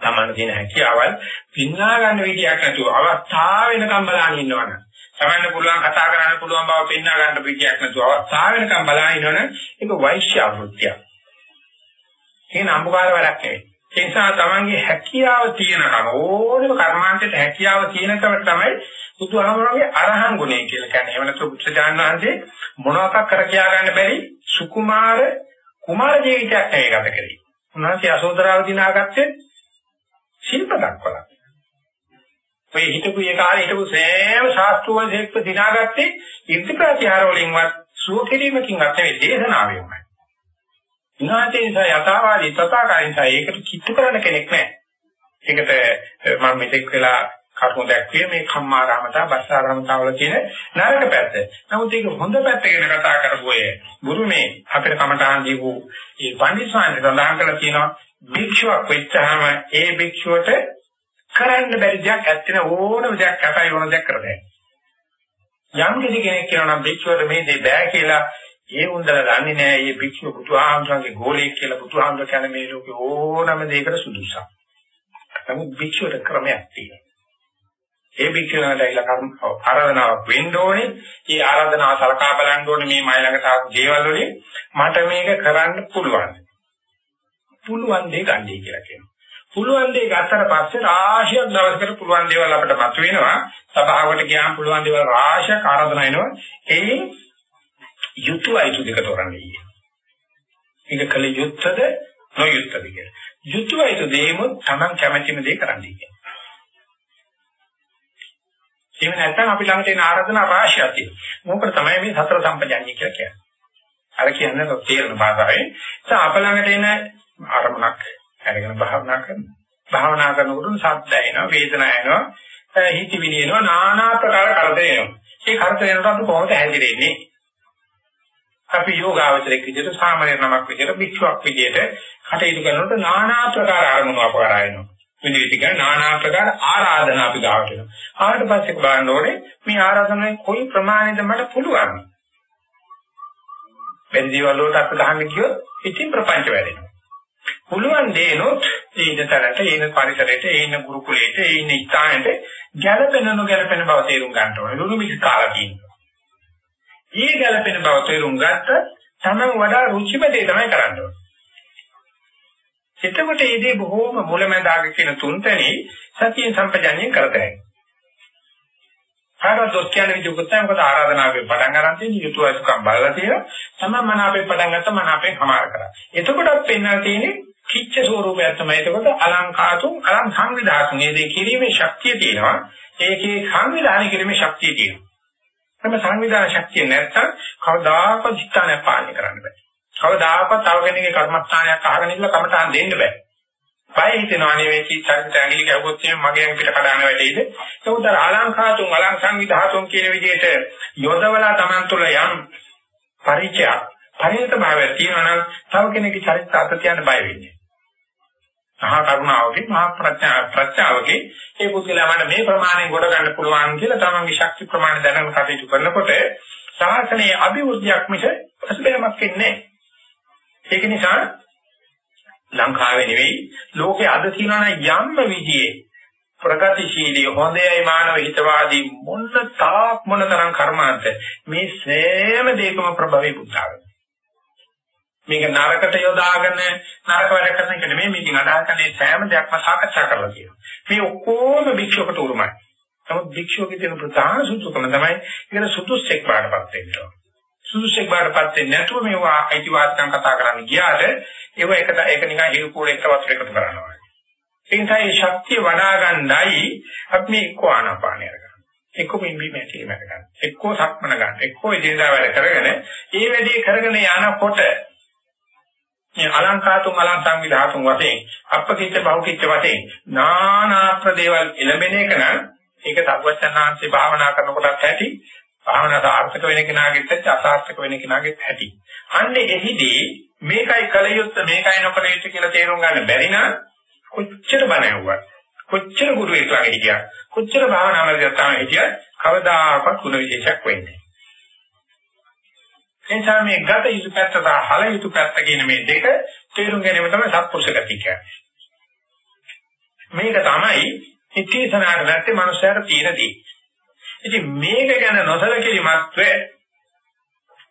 [SPEAKER 1] තමන් තියෙන හැකියාවල් පින්නා ගන්න විදියක් නැතුව අවස්ථාව වෙනකම් බලන් ඉන්නවනම් තමන්න පුළුවන් කතා කරන්න පුළුවන් බව පින්නා ගන්න විදියක් නැතුව අවස්ථාව වෙනකම් බලන් ඉන්නවනම් ඒක වෛශ්‍ය අවෘත්තියක්. ඒක නම්බුකාර වැඩක් නෙවෙයි. ඒ නිසා තමන්ගේ හැකියාව තියෙනකම ඕනම කර්මාන්තයට හැකියාව තියෙනකම තමයි බුදුහාමරගේ අරහන් ගුණය කියලා කියන්නේ. එහෙම නැත්නම් බුද්ධජානන වහන්සේ මොනවාක් කර කියා ගන්න බැරි සුකුමාර කුමාර ජීවිතයක් නෙවෙයි ගත කරේ. උන්වහන්සේ අසෝදරාව දිනාගත්තේ ශිල්ප දක්වලා. ඔය හිතපු ඒ කාලේ හිටපු සෑම ශාස්ත්‍රවලෙක් දිනාගත්තේ ඉර්ධි ප්‍රතිහාර වලින්වත් සුව කිරීමකින්වත් නෙවෙයි දේශනාවෙන්මයි. උන්වහන්සේ නිසා යථාවාදී තථාකාරී නිසා ඒකට කිට්ටු කරන්න කෙනෙක් නැහැ. ඒකට මම මෙතෙක් වෙලා කරුණු දැක්කේ මේ කම්මාරාමතා බස්සාරාමතා වල තියෙන නරක පැත්ත. නමුත් ඒක හොඳ පැත්ත ගැන කතා කරපුවේ බුරුමේ අපිට කමටහන් දීපු ඒ පඬිස්වාමී සඳහන් කරලා තියෙනවා භික්ෂුවක් වෙච්චාම ඒ භික්ෂුවට කරන්න බැරි දෙයක් ඇත්තන ඕනම දෙයක් කටයි ඕන දෙයක් කරදැයි. යම් කිසි කෙනෙක් කියනවා නම් භික්ෂුවට මේ දෙය බෑ කියලා ඒ උන්දල දන්නේ නැහැ මේ භික්ෂුව බුදුහාමුදුරන්ගේ ගෝලයක් කියලා බුදුහාමුදුර කියන්නේ මේ ලෝකේ ඕනම දෙයකට සුදුසුසක්. නමුත් භික්ෂුවට ක්‍රමයක් තියෙනවා. ඒ භික්ෂුණාට ඇවිල්ලා කර්ම ආරාධනාවක් වෙන්න ඕනේ. ඒ ආරාධනාව සලකා බලන්න ඕනේ මේ මයි ළඟට ආපු දේවල් වලින් මට මේක කරන්න පුළුවන්. පුළුවන් දෙයක් ගන්නයි කියලා කියනවා. පුළුවන් දේ ගත්තට පස්සේ රාශියක් දවසකට පුළුවන් දේවල් අපිට මතුවෙනවා. සභාවකට ගියාම පුළුවන් දේවල් රාශියක් ආරාධනා එනවා. ඒ යුතුයයි දෙක තෝරන්නේ. මේක කල යුත්තද නොයුත්තද කියලා. යුතුයයි දෙයම Taman කැමැතිම දේ කරන්නයි කියන්නේ. එහෙම නැත්නම් අපි ළඟට එන ආරාධනා රාශියක් තියෙනවා. මොකද තමයි මේ සතර සම්පජාඤ්ඤය කියලා කියන්නේ. අර කියන්නේ තේරෙන භාෂාවෙන්. ඒ අප ළඟට එන අරමුණක් අරගෙන භාවනා කරනවා. භාවනා කරනකොට සද්ද එනවා, වේදනා එනවා, හිතවිලි එනවා, নানা ආකාර කරදර එනවා. මේ කරදර එනකොට අපි කොහොමද හැදිරෙන්නේ? අපි යෝගාවචරයක් විදිහට සාමාන්‍ය නමක් විදිහට භික්ෂුවක් විදිහට කටයුතු කරනකොට নানা ආකාර අරමුණු අපකරා එනවා. විනිවිද ගන්න নানা ආකාර ආරාධනා අපි ගාවට එනවා. ආවට පස්සේ බලන්න ඕනේ මේ ආරාධනාවේ කොයි ප්‍රමාණයද මට පුළුවන්. බෙන්දිවල වලට අපි ගහන්න කියොත් ඉතින් ප්‍රපංච වැඩෙනවා. පුළුවන් දේනොත් ඒ ඉඳතරට ඒ ඉන්න පරිසරයට ඒ ඉන්න ගුරුකුලයට ඒ ඉන්න ස්ථානෙට ගැළපෙන නොගැළපෙන බව තේරුම් ගන්න ඕනේ. ලුණු මිස කාලා තියෙනවා. ඊ ගැළපෙන බව තේරුම් ගත්ත තමන් වඩා රුචිම දේ තමයි කරන්න ඕනේ. එතකොට මේ දේ බොහෝම මුලැමැදාග කියන තුන්තැනේ සතිය සම්පජන්යෙන් කරතයි. ආරෝ දොස් කියන විදිහකට තමයි මොකද ආරාධනාවේ පටන් ගන්න තියෙන්නේ යුතුයස්කම් බලලා තියෙනවා. තමයි මන අපේ පටන් ගත්ත මන අපේ හමාර කරා. එතකොටත් පෙන්වලා තියෙන්නේ කිච්ච ස්වරූපයක් තමයි එතකොට අලංකාතුන් අලං සංවිධාතුන් මේ දේ කිරීමේ ශක්තිය තියෙනවා. ඒකේ සංවිධානය කිරීමේ ශක්තිය තියෙනවා. තම සංවිධාන ශක්තිය නැත්තම් කවදාකවත් ස්ථානය පාලනය කරන්න බෑ. කවදාකවත් තව කෙනෙකුගේ කර්මස්ථානයක් අහගෙන ඉන්න කමටහන් දෙන්න බෑ. බය හිතෙනවා නෙවෙයි චරිත ඇඟිලි ගැහුවොත් එහෙනම් මගේ පිට කඩාන වැටෙයිද? ඒකත් අර අලංකාතුන් අලං සංවිධාතුන් කියන විදිහට යොදවලා Taman තුල යම් පරිචයක් පරිණත භාවයක් තියෙනවා නම් තව කෙනෙකුගේ චරිත අත තියන්න බය වෙන්නේ. මහා කරුණාවකින් මහා ප්‍රඥා ප්‍රත්‍යාවකින් ඒ පුද්ගලයා මට මේ ප්‍රමාණයෙන් ගොඩ ගන්න පුළුවන් කියලා තමන්ගේ ශක්ති ප්‍රමාණය දැනගෙන කටයුතු කරනකොට සාසනයේ අභිවෘද්ධියක් මිස පසුබෑමක් වෙන්නේ ඒක නිසා ලංකාවේ නෙවෙයි ලෝකේ අද තියෙනවා යම්ම විදිහේ ප්‍රගතිශීලී හොඳයි මානව හිතවාදී මොන තාක් මොනතරම් කර්මාන්ත මේ සෑම දෙයකම ප්‍රභවී බුද්ධාගම මේක නරකට යොදාගෙන නරක වැඩ කරන එක නෙමෙයි මේකෙන් අදහස් කරන්නේ සෑම දෙයක්ම සාකච්ඡා කරලා තියෙනවා මේ ඔක්කොම භික්ෂුවකට උරුමයි නමුත් භික්ෂුවගේ තියෙන ප්‍රධාන සුදුසුකම තමයි ඒකට සුදුස්සෙක් වඩපත් වෙන්න සුදුසෙක් බාටපත් වෙන්නේ නැතුව මේවා අයිතිවාසිකම් කතා කරන්න ගියාට ඒව එකට ඒක නිකන් හිරුකෝල එක වතුර එකතු කරනවා. ඒ නිසා මේ ශක්තිය වඩා ගන්නයි අපි මේ එක්ක ආනාපානය කරගන්න. එක්ක මිම්බි මැටි මැට ගන්න. එක්ක සක්මන ගන්න. එක්ක ඉදිරියට වැඩ කරගෙන ඒ වැඩේ කරගෙන යනකොට මේ අලංකාතුන් අලං සංවිධාතුන් වශයෙන් අපකිච්ච බහුකිච්ච වශයෙන් නානා ප්‍රදේවල් එළඹෙන එක නම් ඒක සර්වචනාංශේ භාවනා කරනකොටත් ඇති භාවනා සාර්ථක වෙන කෙනාගෙත් ඇති අසාර්ථක වෙන කෙනාගෙත් ඇති. අන්නේ එහිදී මේකයි කල යුත්තේ මේකයි නොකල යුත්තේ කියලා තේරුම් ගන්න බැරි නම් කොච්චර බණ ඇහුවත් කොච්චර ගුරුවෙක් ළඟ හිටියා කොච්චර භාවනා වලදී තමයි හිටියත් කවදාකවත් ගුණ විශේෂයක් වෙන්නේ එනිසා මේ ගත යුතු පැත්ත සහ හල යුතු පැත්ත කියන මේ දෙක තේරුම් ගැනීම තමයි සත්පුරුෂ ගතිය කියන්නේ. මේක තමයි ඉතිසනාට නැත්තේ මනුස්සයාට තියෙන දේ. ඉතින් මේක ගැන නොසලකිලිමත්ව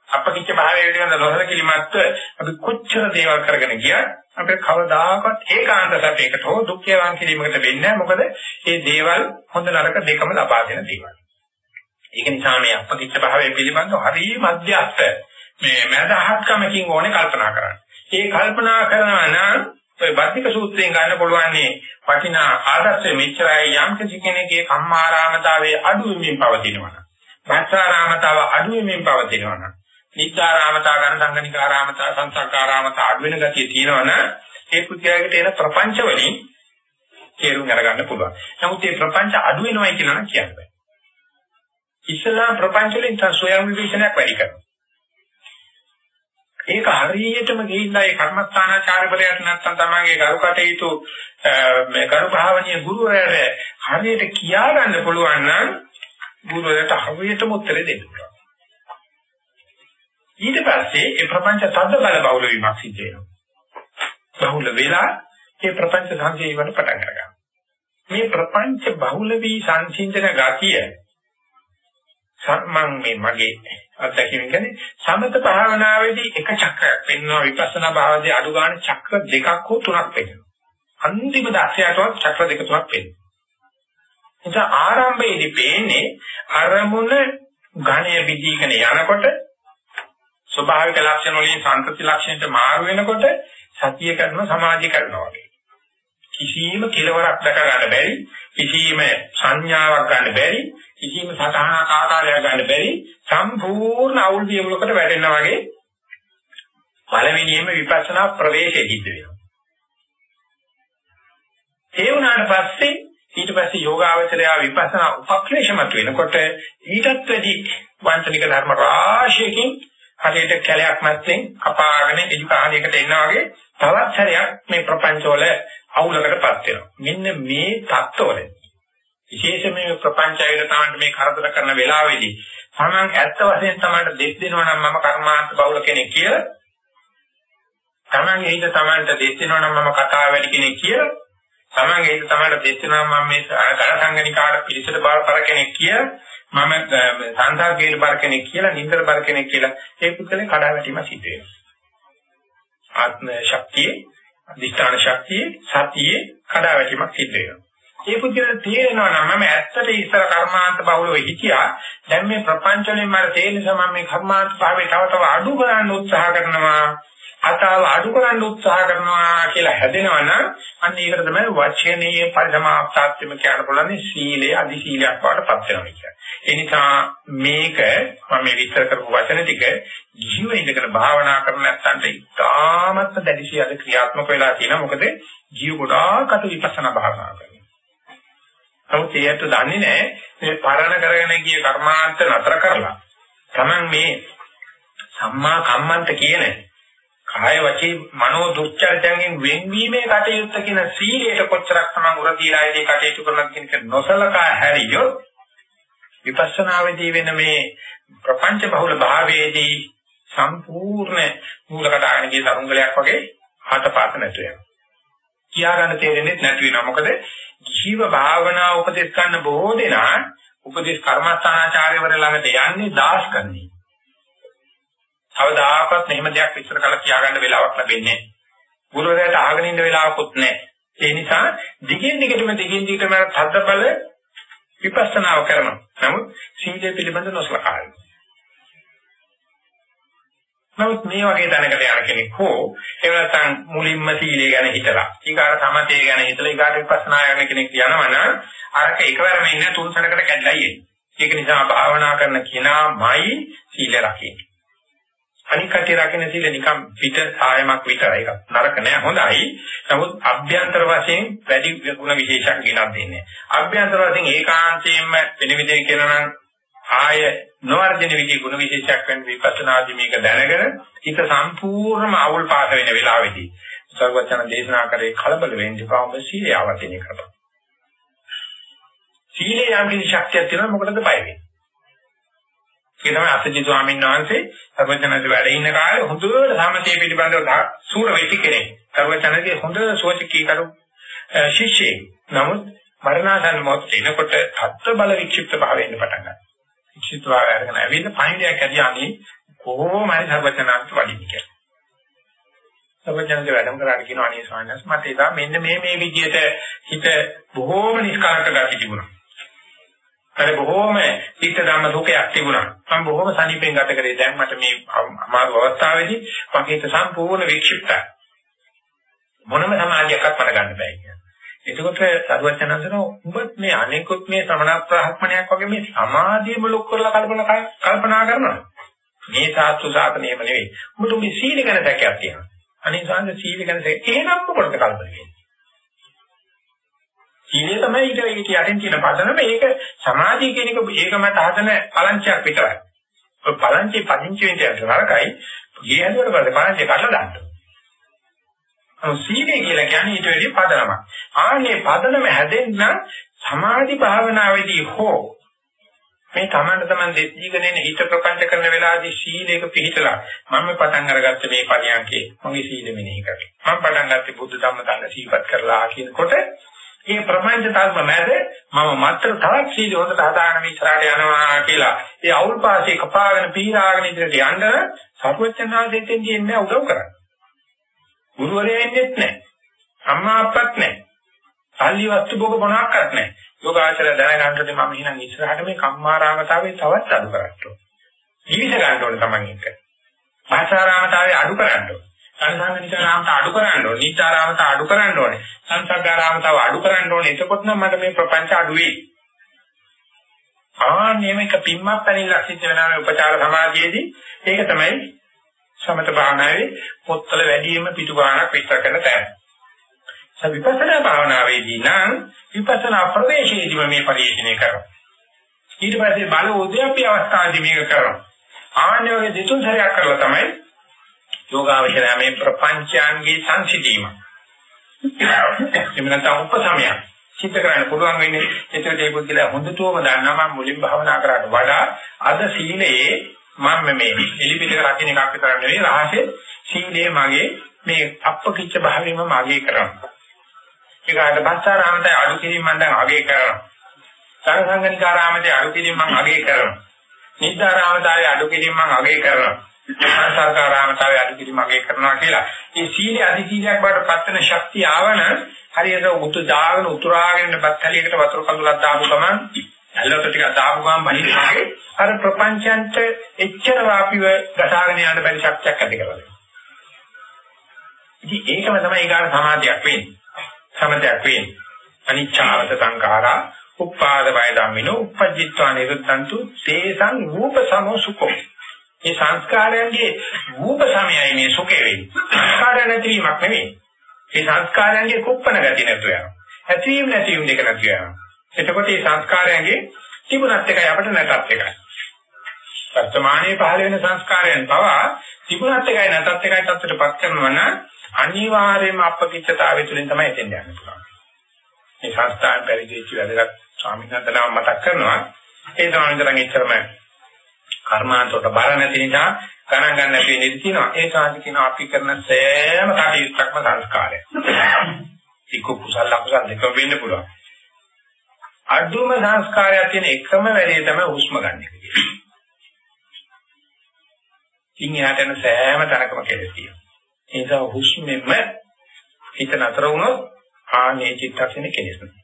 [SPEAKER 1] අපකිච්ච භාවය පිළිබඳ නොසලකිලිමත්ව අපි කොච්චර දේවල් කරගෙන ගියත් අපිට කවදාකවත් ඒකාන්ත සැපයකට හෝ දුක්ඛය වන් කිරීමකට වෙන්නේ නැහැ. මොකද මේ දේවල් හොඳ නරක දෙකම ලබා දෙන දේවල්. ඒක නිසා මේ අපකිච්ච භාවය පිළිබඳව හරිය මධ්‍යස්ථ මේ මදහත්කමකින් ඕනේ කල්පනා කරන්න. ඒ කල්පනා කරනවා නම් ඔය බද්ධික සූත්‍රයෙන් ගන්න පුළුවන් වටිනා ආදර්ශ මෙච්චරයි යම් කෙනෙකුගේ කම්මාරාමතාවයේ අඩුවීමින් පවතිනවා. භක්තාරාමතාව අඩුවීමින් පවතිනවා. නිත්‍යාරාමතා ගන්න සංගනිකාරාමතා සංසක්කාරාමතා අඩු වෙන ගතිය තියෙනවනම් ඒ පුත්‍යයකට එන ප්‍රපංච වලින් තේරුම් අරගන්න පුළුවන්. නමුත් මේ ප්‍රපංච අඩු වෙනවයි කියලා නම් කියන්න බෑ. ඉස්ලාම් ප්‍රපංච වලින් තව සොයම් විවේචනයක් වැඩි කරනවා. ඒක හරියටම ගිහිල්ලා ඒ කර්මස්ථානාචාර්යවරයාට නැත්නම් තමන්ගේ ගරු කටයුතු මේ ගරු භාවනීය ගුරුවරයාට හරියට කියා ගන්න පුළුවන් නම් ගුරුවරයාට හරියටම උත්තර දෙන්න පුළුවන්. ඊට පස්සේ ඒ ප්‍රපංච තද්ද බල බහුල වීමක් සිද්ධ වෙනවා. බහුල වෙලා ඒ ප්‍රපංච සංකේයවට පටන් ගන්නවා. මේ ප්‍රපංච බහුල වී සංසිඳන ගතිය සම්මන් මේ මගේ අත්දැකීම කියන්නේ සමත භාවනාවේදී එක චක්‍රයක් වෙනවා විපස්සනා භාවනාවේ අඩු ගන්න චක්‍ර දෙකක් හෝ තුනක් වෙනවා. අන්තිම දක්ෂයාටවත් චක්‍ර දෙක තුනක් වෙනවා. එතන ආරම්භයේදී පේන්නේ අරමුණ ඝණය විදීගෙන යනකොට ස්වභාවික ලක්ෂණ වලින් සංකෘති ලක්ෂණයට මාරු වෙනකොට සතිය කරන සමාධිය කරනවා වගේ. කිසියම් කෙලවරක් දැක ගන්න බැරි, කිසියම් සංඥාවක් ගන්න බැරි, කිසිම සටහනක් ආකාරයක් ගන්න බැරි සම්පූර්ණ අවුල් වියමලකට වැටෙනා වගේ පළවෙනියෙම විපස්සනා ප්‍රවේශය සිද්ධ වෙනවා. ඒ වුණාට පස්සේ ඊට පස්සේ යෝගාවචරය විපස්සනා උපක්ලේශමත් වෙනකොට ඊටත් වැඩි වංශනික ධර්ම රාශියකින් හරියට කැලයක් මැත්තේ අපාගෙන ඉදුකාණයකට එනවා වගේ තවත් හැරයක් මේ ප්‍රපංචවල අවුලකටපත් වෙනවා. මෙන්න මේ தত্ত্বවලදී විශේෂයෙන්ම මේ ප්‍රපංචයකට තමයි මේ කරදර කරන වෙලාවේදී තමන් ඇත්ත වශයෙන් තමයි දෙස් දෙනවා නම් මම කර්මාන්ත බහුල කෙනෙක් කියලා තමන්ගේ හිත තමන්ට දෙස් දෙනවා නම් මම කතාව වැඩි කෙනෙක් කියලා තමන්ගේ හිත තමන්ට දෙස් දෙනවා මම මේ ගණ සංගණිකාට පිළිසෙට බාරපර කෙනෙක් කියලා මම සංසාරකේල බර කෙනෙක් කියලා නින්දර බර කෙනෙක් කියලා ඒ පුද්ගලෙන් කඩාවැටීම සිද්ධ වෙනවා. ආත්ම ශක්තිය, අධිෂ්ඨාන ශක්තිය, සතියේ කඩාවැටීමක් සිද්ධ වෙනවා. ඒ පුද්ගලට තේරෙනවා නම් මම ඇත්තට ඉස්සර කර්මාන්ත බහුලව හිටියා. දැන් මේ ප්‍රපංච වලින් මට තේරෙන නිසා මම මේ කර්මාන්ත භාවයේ තව තව අඩු කරන්න උත්සාහ කරනවා. අතාව අඩු කරන්න උත්සාහ කරනවා කියලා හැදෙනවා නම් අන්න ඒකට තමයි වචනීය පරිසමාප්තාත්‍යම කියන බලන්නේ සීලය අදි සීලයක් වඩපත් වෙනවා කියන්නේ. ඒ නිසා මේක මම මේ විස්තර කරපු වචන ටික ජීව ඉඳගෙන භාවනා කරන නැත්නම් ඉතාමත් දැඩිශී අද ක්‍රියාත්මක වෙලා තියෙනවා. මොකද ජීව ගොඩාක් අත විපස්සනා භාවනා කරනවා. නමුත් ඒකට දන්නේ නැහැ මේ පරණ කරගෙන ගිය කර්මාන්ත නතර කරලා Taman මේ සම්මා කම්මන්ත කියන කාය වචී මනෝ දුක්චරිතයෙන් වෙන්වීමේ කටයුත්ත කියන සීලයට කොච්චරක් තමන් උර දීලා ඉදී කටයුතු කරනවද කියන එක නොසලකා හැරියොත් විපස්සනාවේදී වෙන මේ ප්‍රපංච බහුල භාවයේදී සම්පූර්ණ මූලකටාගෙන ගිය තරුංගලයක් වගේ හතපාත නැතු වෙනවා. කියා ගන්න තේරෙන්නේ නැති වෙනවා. මොකද ජීව භාවනා උපදෙස් ගන්න බොහෝ දෙනා උපදේශ කර්මස්ථානාචාර්යවර ළඟට යන්නේ දාස් කරන්නේ. කවදාකවත් මෙහෙම දෙයක් විස්තර කරලා කියාගන්න වෙලාවක් ලැබෙන්නේ නැහැ. ගුරුවරයාට අහගෙන ඉන්න වෙලාවකුත් නැහැ. ඒ නිසා දිගින් දිගටම දිගින් දිගටම තද්ද බල විපස්සනාව කරනවා. නමුත් සීලය පිළිබඳ නොසලකා නමුත් මේ වගේ තැනකට යන කෙනෙක් හෝ එහෙම නැත්නම් මුලින්ම සීලය ගැන හිතලා ඊගාට සමතේ ගැන හිතලා ඊගාට විපස්සනා යන කෙනෙක් යනවනම් අරක එකවරම ඉන්න තුන් සැනකට කැඩලා යන්නේ. ඒක නිසා භාවනා කරන කෙනාමයි සීල රකින්නේ. අනික් කටිය රකින්න සීල නිකම් පිට සායමක් විතරයි. ඒක නරක නෑ හොඳයි. නමුත් අභ්‍යන්තර වශයෙන් වැඩි ගුණ විශේෂයක් ගෙනත් දෙන්නේ. අභ්‍යන්තර වශයෙන් ඒකාන්තයෙන්ම වෙන විදිහට කියනවා නම් ආය නොවර්ජන විදිහේ ගුණ විශේෂයක් වෙන විපස්සනාදී මේක දැනගෙන හිත සම්පූර්ණම අවුල් පාස වෙන වෙලාවෙදී සර්වචන දේශනා කරේ කලබල වෙන්නේ කොහොමද සීලය අවදිනේ කරපන්. සීලේ යම් කිසි ශක්තියක් තියෙනවා මොකටද බය වෙන්නේ? ඒ තමයි අසජි ස්වාමීන් වහන්සේ සර්වඥාන්සේ වැඩ ඉන්න කාලේ හොඳට සමතේ පිළිබඳව සූර වෙටි කෙනෙක්. සර්වඥාන්සේ හොඳ සෝචකී කරු ශිෂ්‍යෙක්. නමුත් මරණාසන්න මොහොත එනකොට අත්ත බල වික්ෂිප්ත භාවයෙන් පටන් ගන්නවා. වික්ෂිප්ත භාවය අරගෙන ඇවිල්ලා පණිවිඩයක් ඇදියානේ කොහොමයි සර්වඥාන්ත වඩින්නේ කියලා. සර්වඥාන්ත වැඩම කරාට කියනවා අනේ ස්වාමීන් වහන්සේ මට ඒක මෙන්න මේ මේ විදිහට හිත බොහෝම නිස්කාරක ගති තිබුණා. අර බොහෝම චිත්ත ධම්ම සුඛයක් තිබුණා. මම බොහෝම සනීපෙන් ගත කරේ. දැන් මට මේ අමාරු අවස්ථාවේදී මගේ හිත සම්පූර්ණ වික්ෂිප්තයි. මොනම සමාධියක්වත් මට ගන්න බෑ කියන්නේ. එතකොට සරුවචනන්දන උඹත් මේ අනිකුත් මේ සමන ප්‍රාහ්මණයක් වගේ මේ සමාධියම ලොක් කරලා කල්පනා කල්පනා කරනවා. මේ සාත්තු සාතනෙම නෙවෙයි. උඹට මේ සීල ගැන දැකයක් තියෙනවා. අනිසාංග සීල ගැන දැක එහෙනම් මොකටද කල්පනා වෙන්නේ? සීලය තමයි ඊට ඊට යටින් තියෙන පදනම ඒක සමාධිය කියන එක ඒක මත හදන පලංචියක් විතරයි. ඔය පලංචි පදිංචි වෙන්න යන නරකයි. ගිය හැදුවට පස්සේ පලංචි කඩලා දාන්න. සීලය කියලා කියන්නේ ඊට වැඩි පදනමක්. ආන්නේ පදනම හැදෙන්න සමාධි භාවනාවේදී හෝ මේ තමන්ට තමන් දෙදීගෙන හිත ප්‍රපංච කරන වෙලාවේදී සීලයක පිළිතලා මම පටන් අරගත්ත මේ පරියන්කේ මගේ සීල මෙනෙහි කරලා. මම පටන් ගත්තේ බුද්ධ ධම්ම සංඝ සීපත් කරලා කියනකොට මේ ප්‍රපංච ධර්ම මැද මම මාත්‍ර තවත් සීල හොඳට හදාගෙන ඉස්සරහට යනවා කියලා. ඒ අවුල් පාසේ කපාගෙන පීරාගෙන ඉදිරියට යන්න සර්වචනාදෙන් දෙන්නේ උදව් කරන්නේ. ගුරුවරයා ඉන්නෙත් නැහැ. අම්මා අප්පත් නැහැ. සල්ලි වස්තු භෝග මොනක්වත් නැහැ. යෝගාචර දැනගන්නකොට මම එහෙනම් ඉස්සරහට මේ කම්මාරාමතාවේ තවත් අඩු කරන්න ඕන. ජීවිත ගන්න ඕන තමන් එක. භාෂාරාමතාවේ අඩු කරන්න ඕන. සංසංගනිකාරාමත අඩු කරන්න ඕන. නීතාරාමත අඩු කරන්න ඕනේ. සංසග්ගාරාමතාව අඩු කරන්න ඕනේ. එතකොට නම් මට මේ ප්‍රපංච අඩු වෙයි. ආන්නේමික පිම්මක් පැනිලා සිද්ධ වෙනා උපචාර සමාධියේදී ඒක තමයි සමත භාවනාවේ පොත්වල වැඩිම පිටු ගානක් විස්තර කරන තැන. විපස්සනා භාවනාවේදී නම් විපස්සනා ප්‍රවේශයේදීම මේ පරිශ්‍රණය කරනවා. ඊට පස්සේ බල උද්‍යප්පි අවස්ථාවේදී මේක කරනවා. ආන්නේ වගේ දෙතුන් සැරයක් කරලා තමයි යෝගාවචරය මේ ප්‍රපංචයන්ගේ සංසිඳීම. එහෙම නැත්නම් උපසමය සිද්ධ කරන්න පුළුවන් වෙන්නේ ඒතර ඒ පුද්ගලයා හොඳටම දන්නවා මම මුලින් භාවනා කරාට වඩා අද සීලයේ මම මේ එලිපිටක රකින්න එකක් විතර නෙවෙයි රහසේ සීලයේ මගේ මේ අපකිච්ච භාවයෙන්ම මගේ කරනවා. ඒකට පස්සාරාමතේ අඩු කිරීම මම දැන් අගේ කරනවා. සංසංගනිකාරාමතේ අඩු කිරීම මම අගේ කරනවා. නිද්දාරාමතාවේ අඩු කිරීම මම අගේ කරනවා. සංසාරාමතාවේ අඩු කිරීම අගේ කරනවා කියලා. මේ සීල අධි සීලයක් බවට පත්වන ශක්තිය ආවන හරියට උතු දාගෙන උතුරාගෙන බත්කලියකට වතුර කඳුලක් දාපු ගමන් ඇල්ලට ටිකක් දාපු ගමන් බහිනාගේ අර ප්‍රපංචයන්ට එච්චර වාපිව ගසාගෙන යන්න බැරි ශක්තියක් ඇති කරගන්නවා. ඉතින් ඒකම තමයි ඊගාන සමාධියක් වෙන්නේ. සමතයක් වෙන්නේ. අනිච්චාවත සංඛාරා උපාද වය ධම්මිනෝ උපජ්ජිත්වා නිරුද්ධන්තු තේසං රූප සමෝසුකෝ. මේ සංස්කාරයන්ගේ රූප සමයයි මේ සුඛේ වෙන්නේ. සංස්කාර නැතිවීමක් නෙවෙයි. මේ සංස්කාරයන්ගේ කුප්පන ගති නැතු වෙනවා. ඇතිවීම නැතිවීම දෙක නැති වෙනවා. එතකොට මේ සංස්කාරයන්ගේ තිබුණත් එකයි අපිට නැතත් එකයි. වර්තමානයේ පහළ වෙන සංස්කාරයන් පවා තිබුණත් එකයි නැතත් එකයි තත්ත්වයටපත් කරනවා නම් අනිවාර්යයෙන්ම අපකිච්චතාවය තුළින් තමයි එතෙන් යන්න පුළුවන්. මේ සංස්ථාන් පරිදීච්ච වැඩගත් ස්වාමීන් වහන්සේලා මතක් කරනවා ඒ තමයි ඉතරන් ඉතරම කර්මාන්තවල බල නැති නිසා ගණන් ගන්න නැති නේද කියනවා. ඒ සාධි කියනවා අපි කරන සෑම කටයුත්තක්ම සංස්කාරය. ඒක කුසල අකුසල දෙක වෙන්න පුළුවන්. අඩුම සංස්කාරයක් තියෙන එකම වැඩේ තමයි හුස්ම ගන්න එක. ඉන් එහාට යන සෑම තැනකම කෙලෙස් තියෙනවා. ඒ නිසා හුස්මෙම හිත නතර වුණොත් ආනේ චිත්තක්ෂණේ කෙලෙස් නැහැ.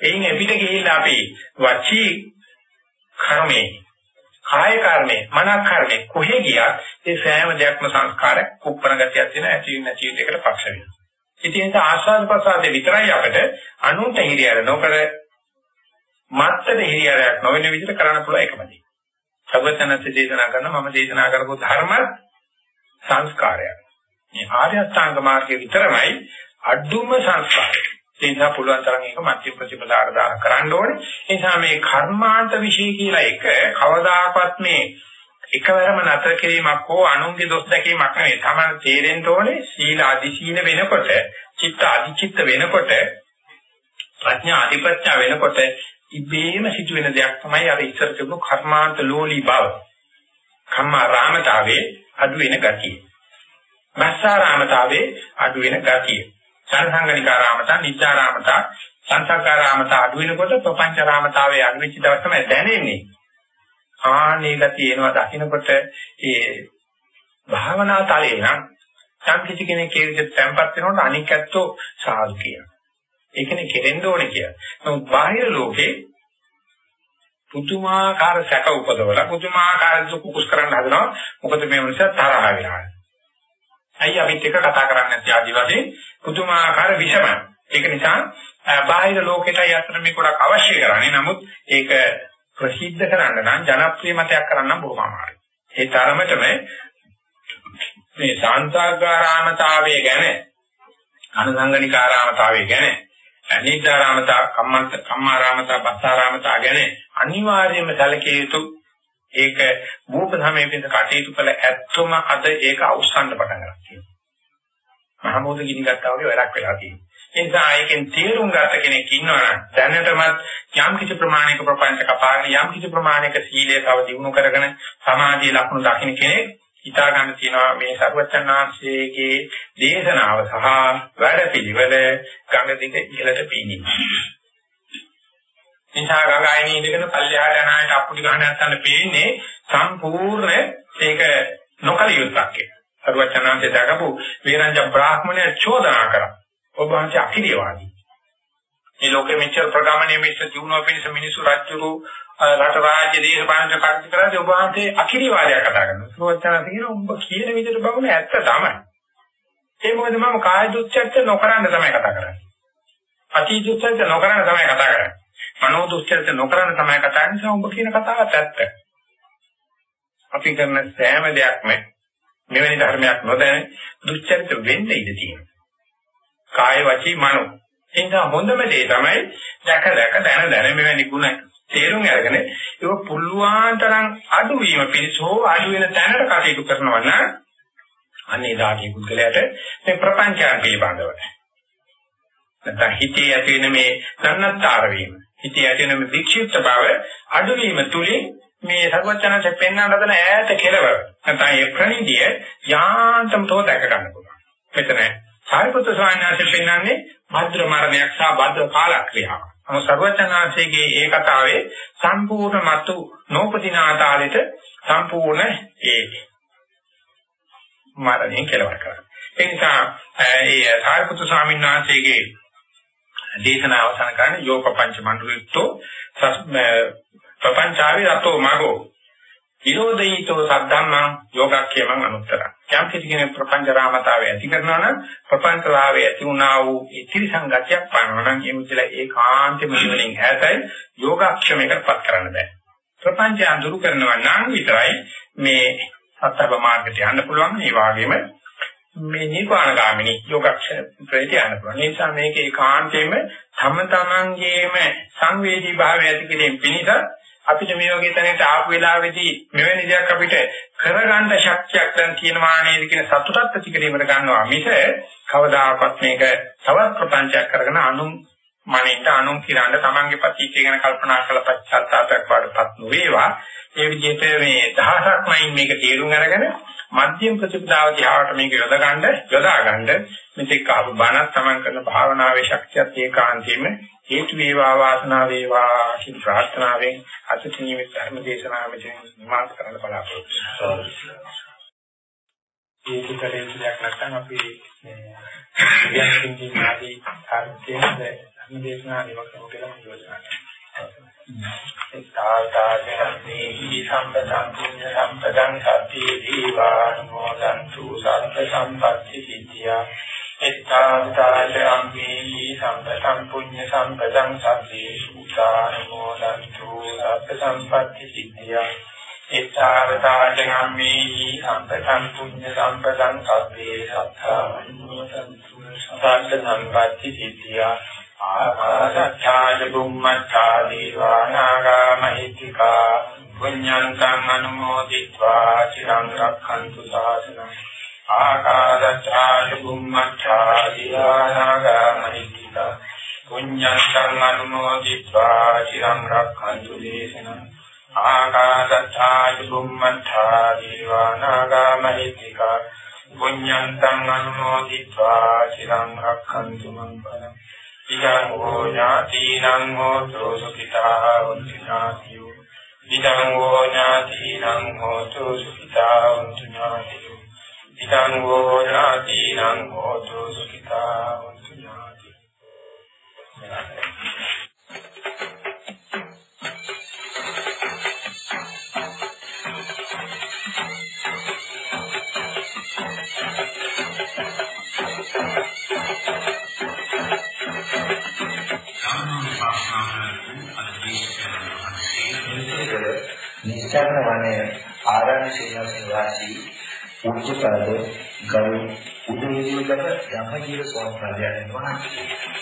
[SPEAKER 1] එයින් එපිට ගිහිල්ලා අපි වචී කර්මේ කාය කර්මේ මන කර්මේ කොහෙ ගියත් ඒ සෑම දෙයක්ම සංස්කාරයක් කුප්පන ගතියක් තියෙන ඇති නැති දෙයකට පක්ෂ වෙනවා. ඉතින් ඒක ආස්වාද ප්‍රසාදේ විතරයි අපිට අනුන්ට හිරියර නොකර මත්තේ හිරියරයක් නොවන විදිහට කරන්න පුළුවන් එකමදී. සර්වඥාන්සේ දේශනා කරන මම දේශනා කරපු ධර්ම සංස්කාරයක්. මේ ආර්ය අෂ්ටාංග මාර්ගයේ විතරමයි අඩුම සංස්කාරය. ඒ නිසා පුළුවන් තරම් ඒක මධ්‍ය ප්‍රතිපදාවට දාන කරන්න ඕනේ. ඒ නිසා මේ කර්මාන්ත વિશે කියලා එක කවදාකවත් මේ එකවරම නතර කිරීමක් හෝ අනුන්ගේ දොස් දැකීමක් නෙවෙයි. තමයි තේරෙන්න ඕනේ සීල අධි සීල වෙනකොට, චිත්ත අධි චිත්ත වෙනකොට, ප්‍රඥා අධි ප්‍රඥා වෙනකොට ඉබේම සිදුවෙන දෙයක් තමයි අර ඉස්සර තිබුණු කර්මාන්ත ලෝලී බව. කම්මා රාමතාවේ අඩු වෙන ගතිය. මස්සාරාමතාවේ අඩු වෙන ගතිය. සංසංගනිකාරාමත, නිච්චාරාමත, සංසක්කාරාමත අඩු වෙනකොට ප්‍රපංචරාමතාවේ අඩු වෙච්ච දවස් තමයි දැනෙන්නේ. ආනේ ගතිය එනවා දකින්නකොට ඒ භාවනා තලේ නම් යම් කිසි කෙනෙක් ඒ විදිහට තැම්පත් වෙනකොට අනික් ඇත්තෝ සාදු කියනවා. ඒකනේ කෙරෙන්න ඕනේ කියලා. නමුත් බාහිර ලෝකේ පුදුමාකාර සැක උපදවලා පුදුමාකාර දුක කුස් කරන්න හදනවා. මොකද මේ මිනිස්සු තරහ වෙලා. අයියා අපිත් එක කතා කරන්නේ නැති ආදි වශයෙන් පුදුමාකාර විෂමයි. ඒක නිසා බාහිර ලෝකෙටයි අතර මේ ගොඩක් අවශ්‍ය කරන්නේ. නමුත් ඒක ප්‍රසිද්ධ කරන්න නම් ජනප්‍රිය මතයක් කරන්න බොහොම අමාරුයි. ඒ තරමටම මේ සාන්තාගාරාමතාවය ගැන අනුසංගනිකාරාමතාවය ගැන අනිද්දාරාමතා කම්මන්ත කම්මාරාමතා බස්සාරාමතා ගැන අනිවාර්යයෙන්ම සැලකිය යුතු ඒක මූප සමයේ පිට කටයුතු කළ ඇත්තම අද ඒක අවසන් පටන් ගන්නවා. මහමෝධ ගිනි ගත්තා වගේ වැඩක් වෙලා තියෙනවා. ඒ නිසා ඒකෙන් තේරුම් ගත කෙනෙක් ඉන්නවා දැනටමත් යම් කිසි ප්‍රමාණයක ප්‍රපංච කපාගෙන යම් කිසි ප්‍රමාණයක සීලය තව දිනු කරගෙන සමාධිය ලක්ෂණ දකින්න කෙනෙක් හිතා ගන්න තියෙනවා මේ සර්වචන්නාංශයේගේ දේශනාව සහ වැඩපිළිවෙල ගඟ දිග ඉහළට පීනින්න. නිසා ගඟයිනේ ඉඳගෙන පල්ලෙහාට යන ආයත අප්පුඩි ගන්න නැත්තන් පේන්නේ සම්පූර්ණ ඒක නොකල යුත්තක් කියලා. සර්වචන්නාංශය දකපු වේරංජ බ්‍රාහ්මණය චෝදනා කරා. ඔබ වහන්සේ අකිරියවාදී. මේ ලෝකෙ මෙච්චර ප්‍රගමණය මෙච්චර දිනුවා පිණිස මිනිසු රාජ්‍යරු රට රාජ්‍ය දේශපාලන කටයුතු කරද්දී ඔබ වහන්සේ අකිරියවාදයක් කතා කරනවා. සෝචනත කියන ඔබ කියන විදිහට බවුනේ ඇත්ත තමයි. ඒ මොකද මම කාය දුච්චර්ච නොකරන්න තමයි කතා කරන්නේ. අති දුච්චර්ච නොකරන්න තමයි කතා කරන්නේ. මනෝ දුච්චර්ච නොකරන්න තමයි කතා කරන්නේ. ඔබ කියන කතාවත් ඇත්ත. අපි කරන සෑම දෙයක්ම මෙවැනි ධර්මයක් නොදැන දුච්චර්ච වෙන්න ඉඩ තියෙනවා. කාය වචී මනෝ. එනික හොඳම දේ තමයි දැක දැක දැන දැන මෙවැනි ගුණ තේරුම් අරගෙන ඒක පුළුවන් තරම් අඩු වීම පිණිස හෝ අඩු වෙන තැනට කටයුතු කරනවා නම් අනේ දාගේ පුද්ගලයාට මේ ප්‍රපංචයන් පිළිබඳව නැත්නම් හිතේ ඇති වෙන මේ සන්නත්තර වීම හිතේ ඇති වෙන මේ වික්ෂිප්ත බව අඩු වීම තුලින් මේ සර්වඥාන්සේ පෙන්වන්න හදන ඈත කෙලවර නැත්නම් ඒ ප්‍රණීතිය යාන්තම් තෝ දැක ගන්න පුළුවන් මෙතන සාරිපුත්‍ර ස්වාමීන් වහන්සේ පෙන්වන්නේ භද්‍ර මරණයක් සහ භද්‍ර කාලක්‍රියාවක්. අම සර්වචනාංශයේ ඒ කතාවේ සම්පූර්ණ මතු නෝපදින ආතාලෙට සම්පූර්ණ ඒ මරණයෙන් කෙලවර කරනවා. ඒ නිසා ඒ සාරිපුත්‍ර ස්වාමීන් වහන්සේගේ දේශනාව අවසන් කරන්නේ යෝපපංච මණ්ඩලිතෝ ප්‍රපංචාවේ රතෝ මගෝ විරෝධීතෝ සද්ධම්මං යෝගක්ඛේමං අනුත්තරං. යම් කිසි කෙනෙක් ප්‍රපංච රාමතාවය ඇති කරනවා නම් ප්‍රපංච රාවය ඇති වුණා වූ ඉතිරි සංගතියක් පනවනවා නම් ඒ මුචල ඒකාන්තෙම නිවනින් ඈතයි යෝගක්ෂමයකටපත් කරන්න බෑ. ප්‍රපංචය අඳුරු කරනවා නම් විතරයි මේ සත්‍යව මාර්ගයට යන්න පුළුවන්. ඒ වගේම මේ නිර්වාණ ගාමිනී යෝගක්ෂණ ප්‍රේතය යන්න පුළුවන්. ඒ නිසා මේක ඒකාන්තයෙන්ම තම තමන්ගේම සංවේදී භාවය ඇති කිරීම පිණිස අපිට මේ වගේ තැනකට ආපු වෙලාවේදී මෙවැනි දෙයක් අපිට කරගන්න ශක්තියක් දැන් තියෙනවා නේද කියන සතුටත් ඇති කිරීමකට ගන්නවා. මිස කවදාකවත් මේක තවත් ප්‍රපංචයක් කරගෙන අනුන් මනින්ට අනුන් කිරන්න තමන්ගේ පතිච්චය ගැන කල්පනා කරලා පශ්චාත්තාපයක් වඩපත් නොවේවා. ඒ විදිහට මේ දහසක් වයින් මේක තේරුම් අරගෙන මධ්‍යම ප්‍රතිපදාව දිහාට මේක යොදා ගන්න යොදා ගන්න මෙතෙක් ආපු බණක් තමන් කරන භාවනාවේ ශක්තියත් ඒකාන්තයෙන්ම හේතු වේවා වාසනාව වේවා කියන ප්‍රාර්ථනාවෙන් අද නියමිත ධර්ම දේශනාව මෙතන නිමාත් කරන්න බලාපොරොත්තු වෙනවා. ඒක කරේ දෙයක් නැත්නම් අපි මේ විද්‍යාත්මක ආදී කාර්යයෙන් ධර්ම දේශනාව නිම කරමු කියලා මම යෝජනා කරනවා. තාතාදේ සම්පතං පුඤ්ඤ සම්පතං සත්‍යේ දීවානුමෝදන්තු සත්ත සම්පත්ති සිද්ධියා එත්තාවතාචම්මේ සම්පතං පුඤ්ඤ සම්පතං සබ්බේ සූතානමෝදන්තු සබ්බ සම්පatti සිද්ධියා. එත්තාවතාචම්මේ සම්පතං පුඤ්ඤ සම්පතං සබ්බේ සත්තානමෝදන්තු සබ්බ සම්පatti සිද්ධියා ආකාශච්ඡාය බුම්මච්ඡා දීවානාගා මහිත්‍තිකා. පුඤ්ඤන්තං අනුමෝදිत्वा චිරං රක්ඛන්තු ශාසනං ආකාදච්ඡාය බුම්මච්ඡා දිවානාගාමනිත්‍තිකා පුඤ්ඤං අනුමෝදිत्वा চিරං රක්ඛන්තු දේශනං ආකාදච්ඡාය බුම්මච්ඡා දිවානාගාමනිත්‍තිකා පුඤ්ඤං අනුමෝදිत्वा চিරං රක්ඛන්තු මං පරං ඉදං හෝ ඥාතිනං හෝතු සුඛිතා වන්තිනාතියෝ ඉදං හෝ ඥාතිනං හෝතු සුඛිතා වන්තිනාතියෝ ඉදං වූ ඥාතිනං හෝතු සුඛිතා වന്തു ඥාතියෝ
[SPEAKER 2] නිස්සාරණ වනයේ ආරණ්‍ය සේනාසන වාසී උච්චපද ගරු උදේවිලක යමජීව ස්වාමීන් වහන්සේ.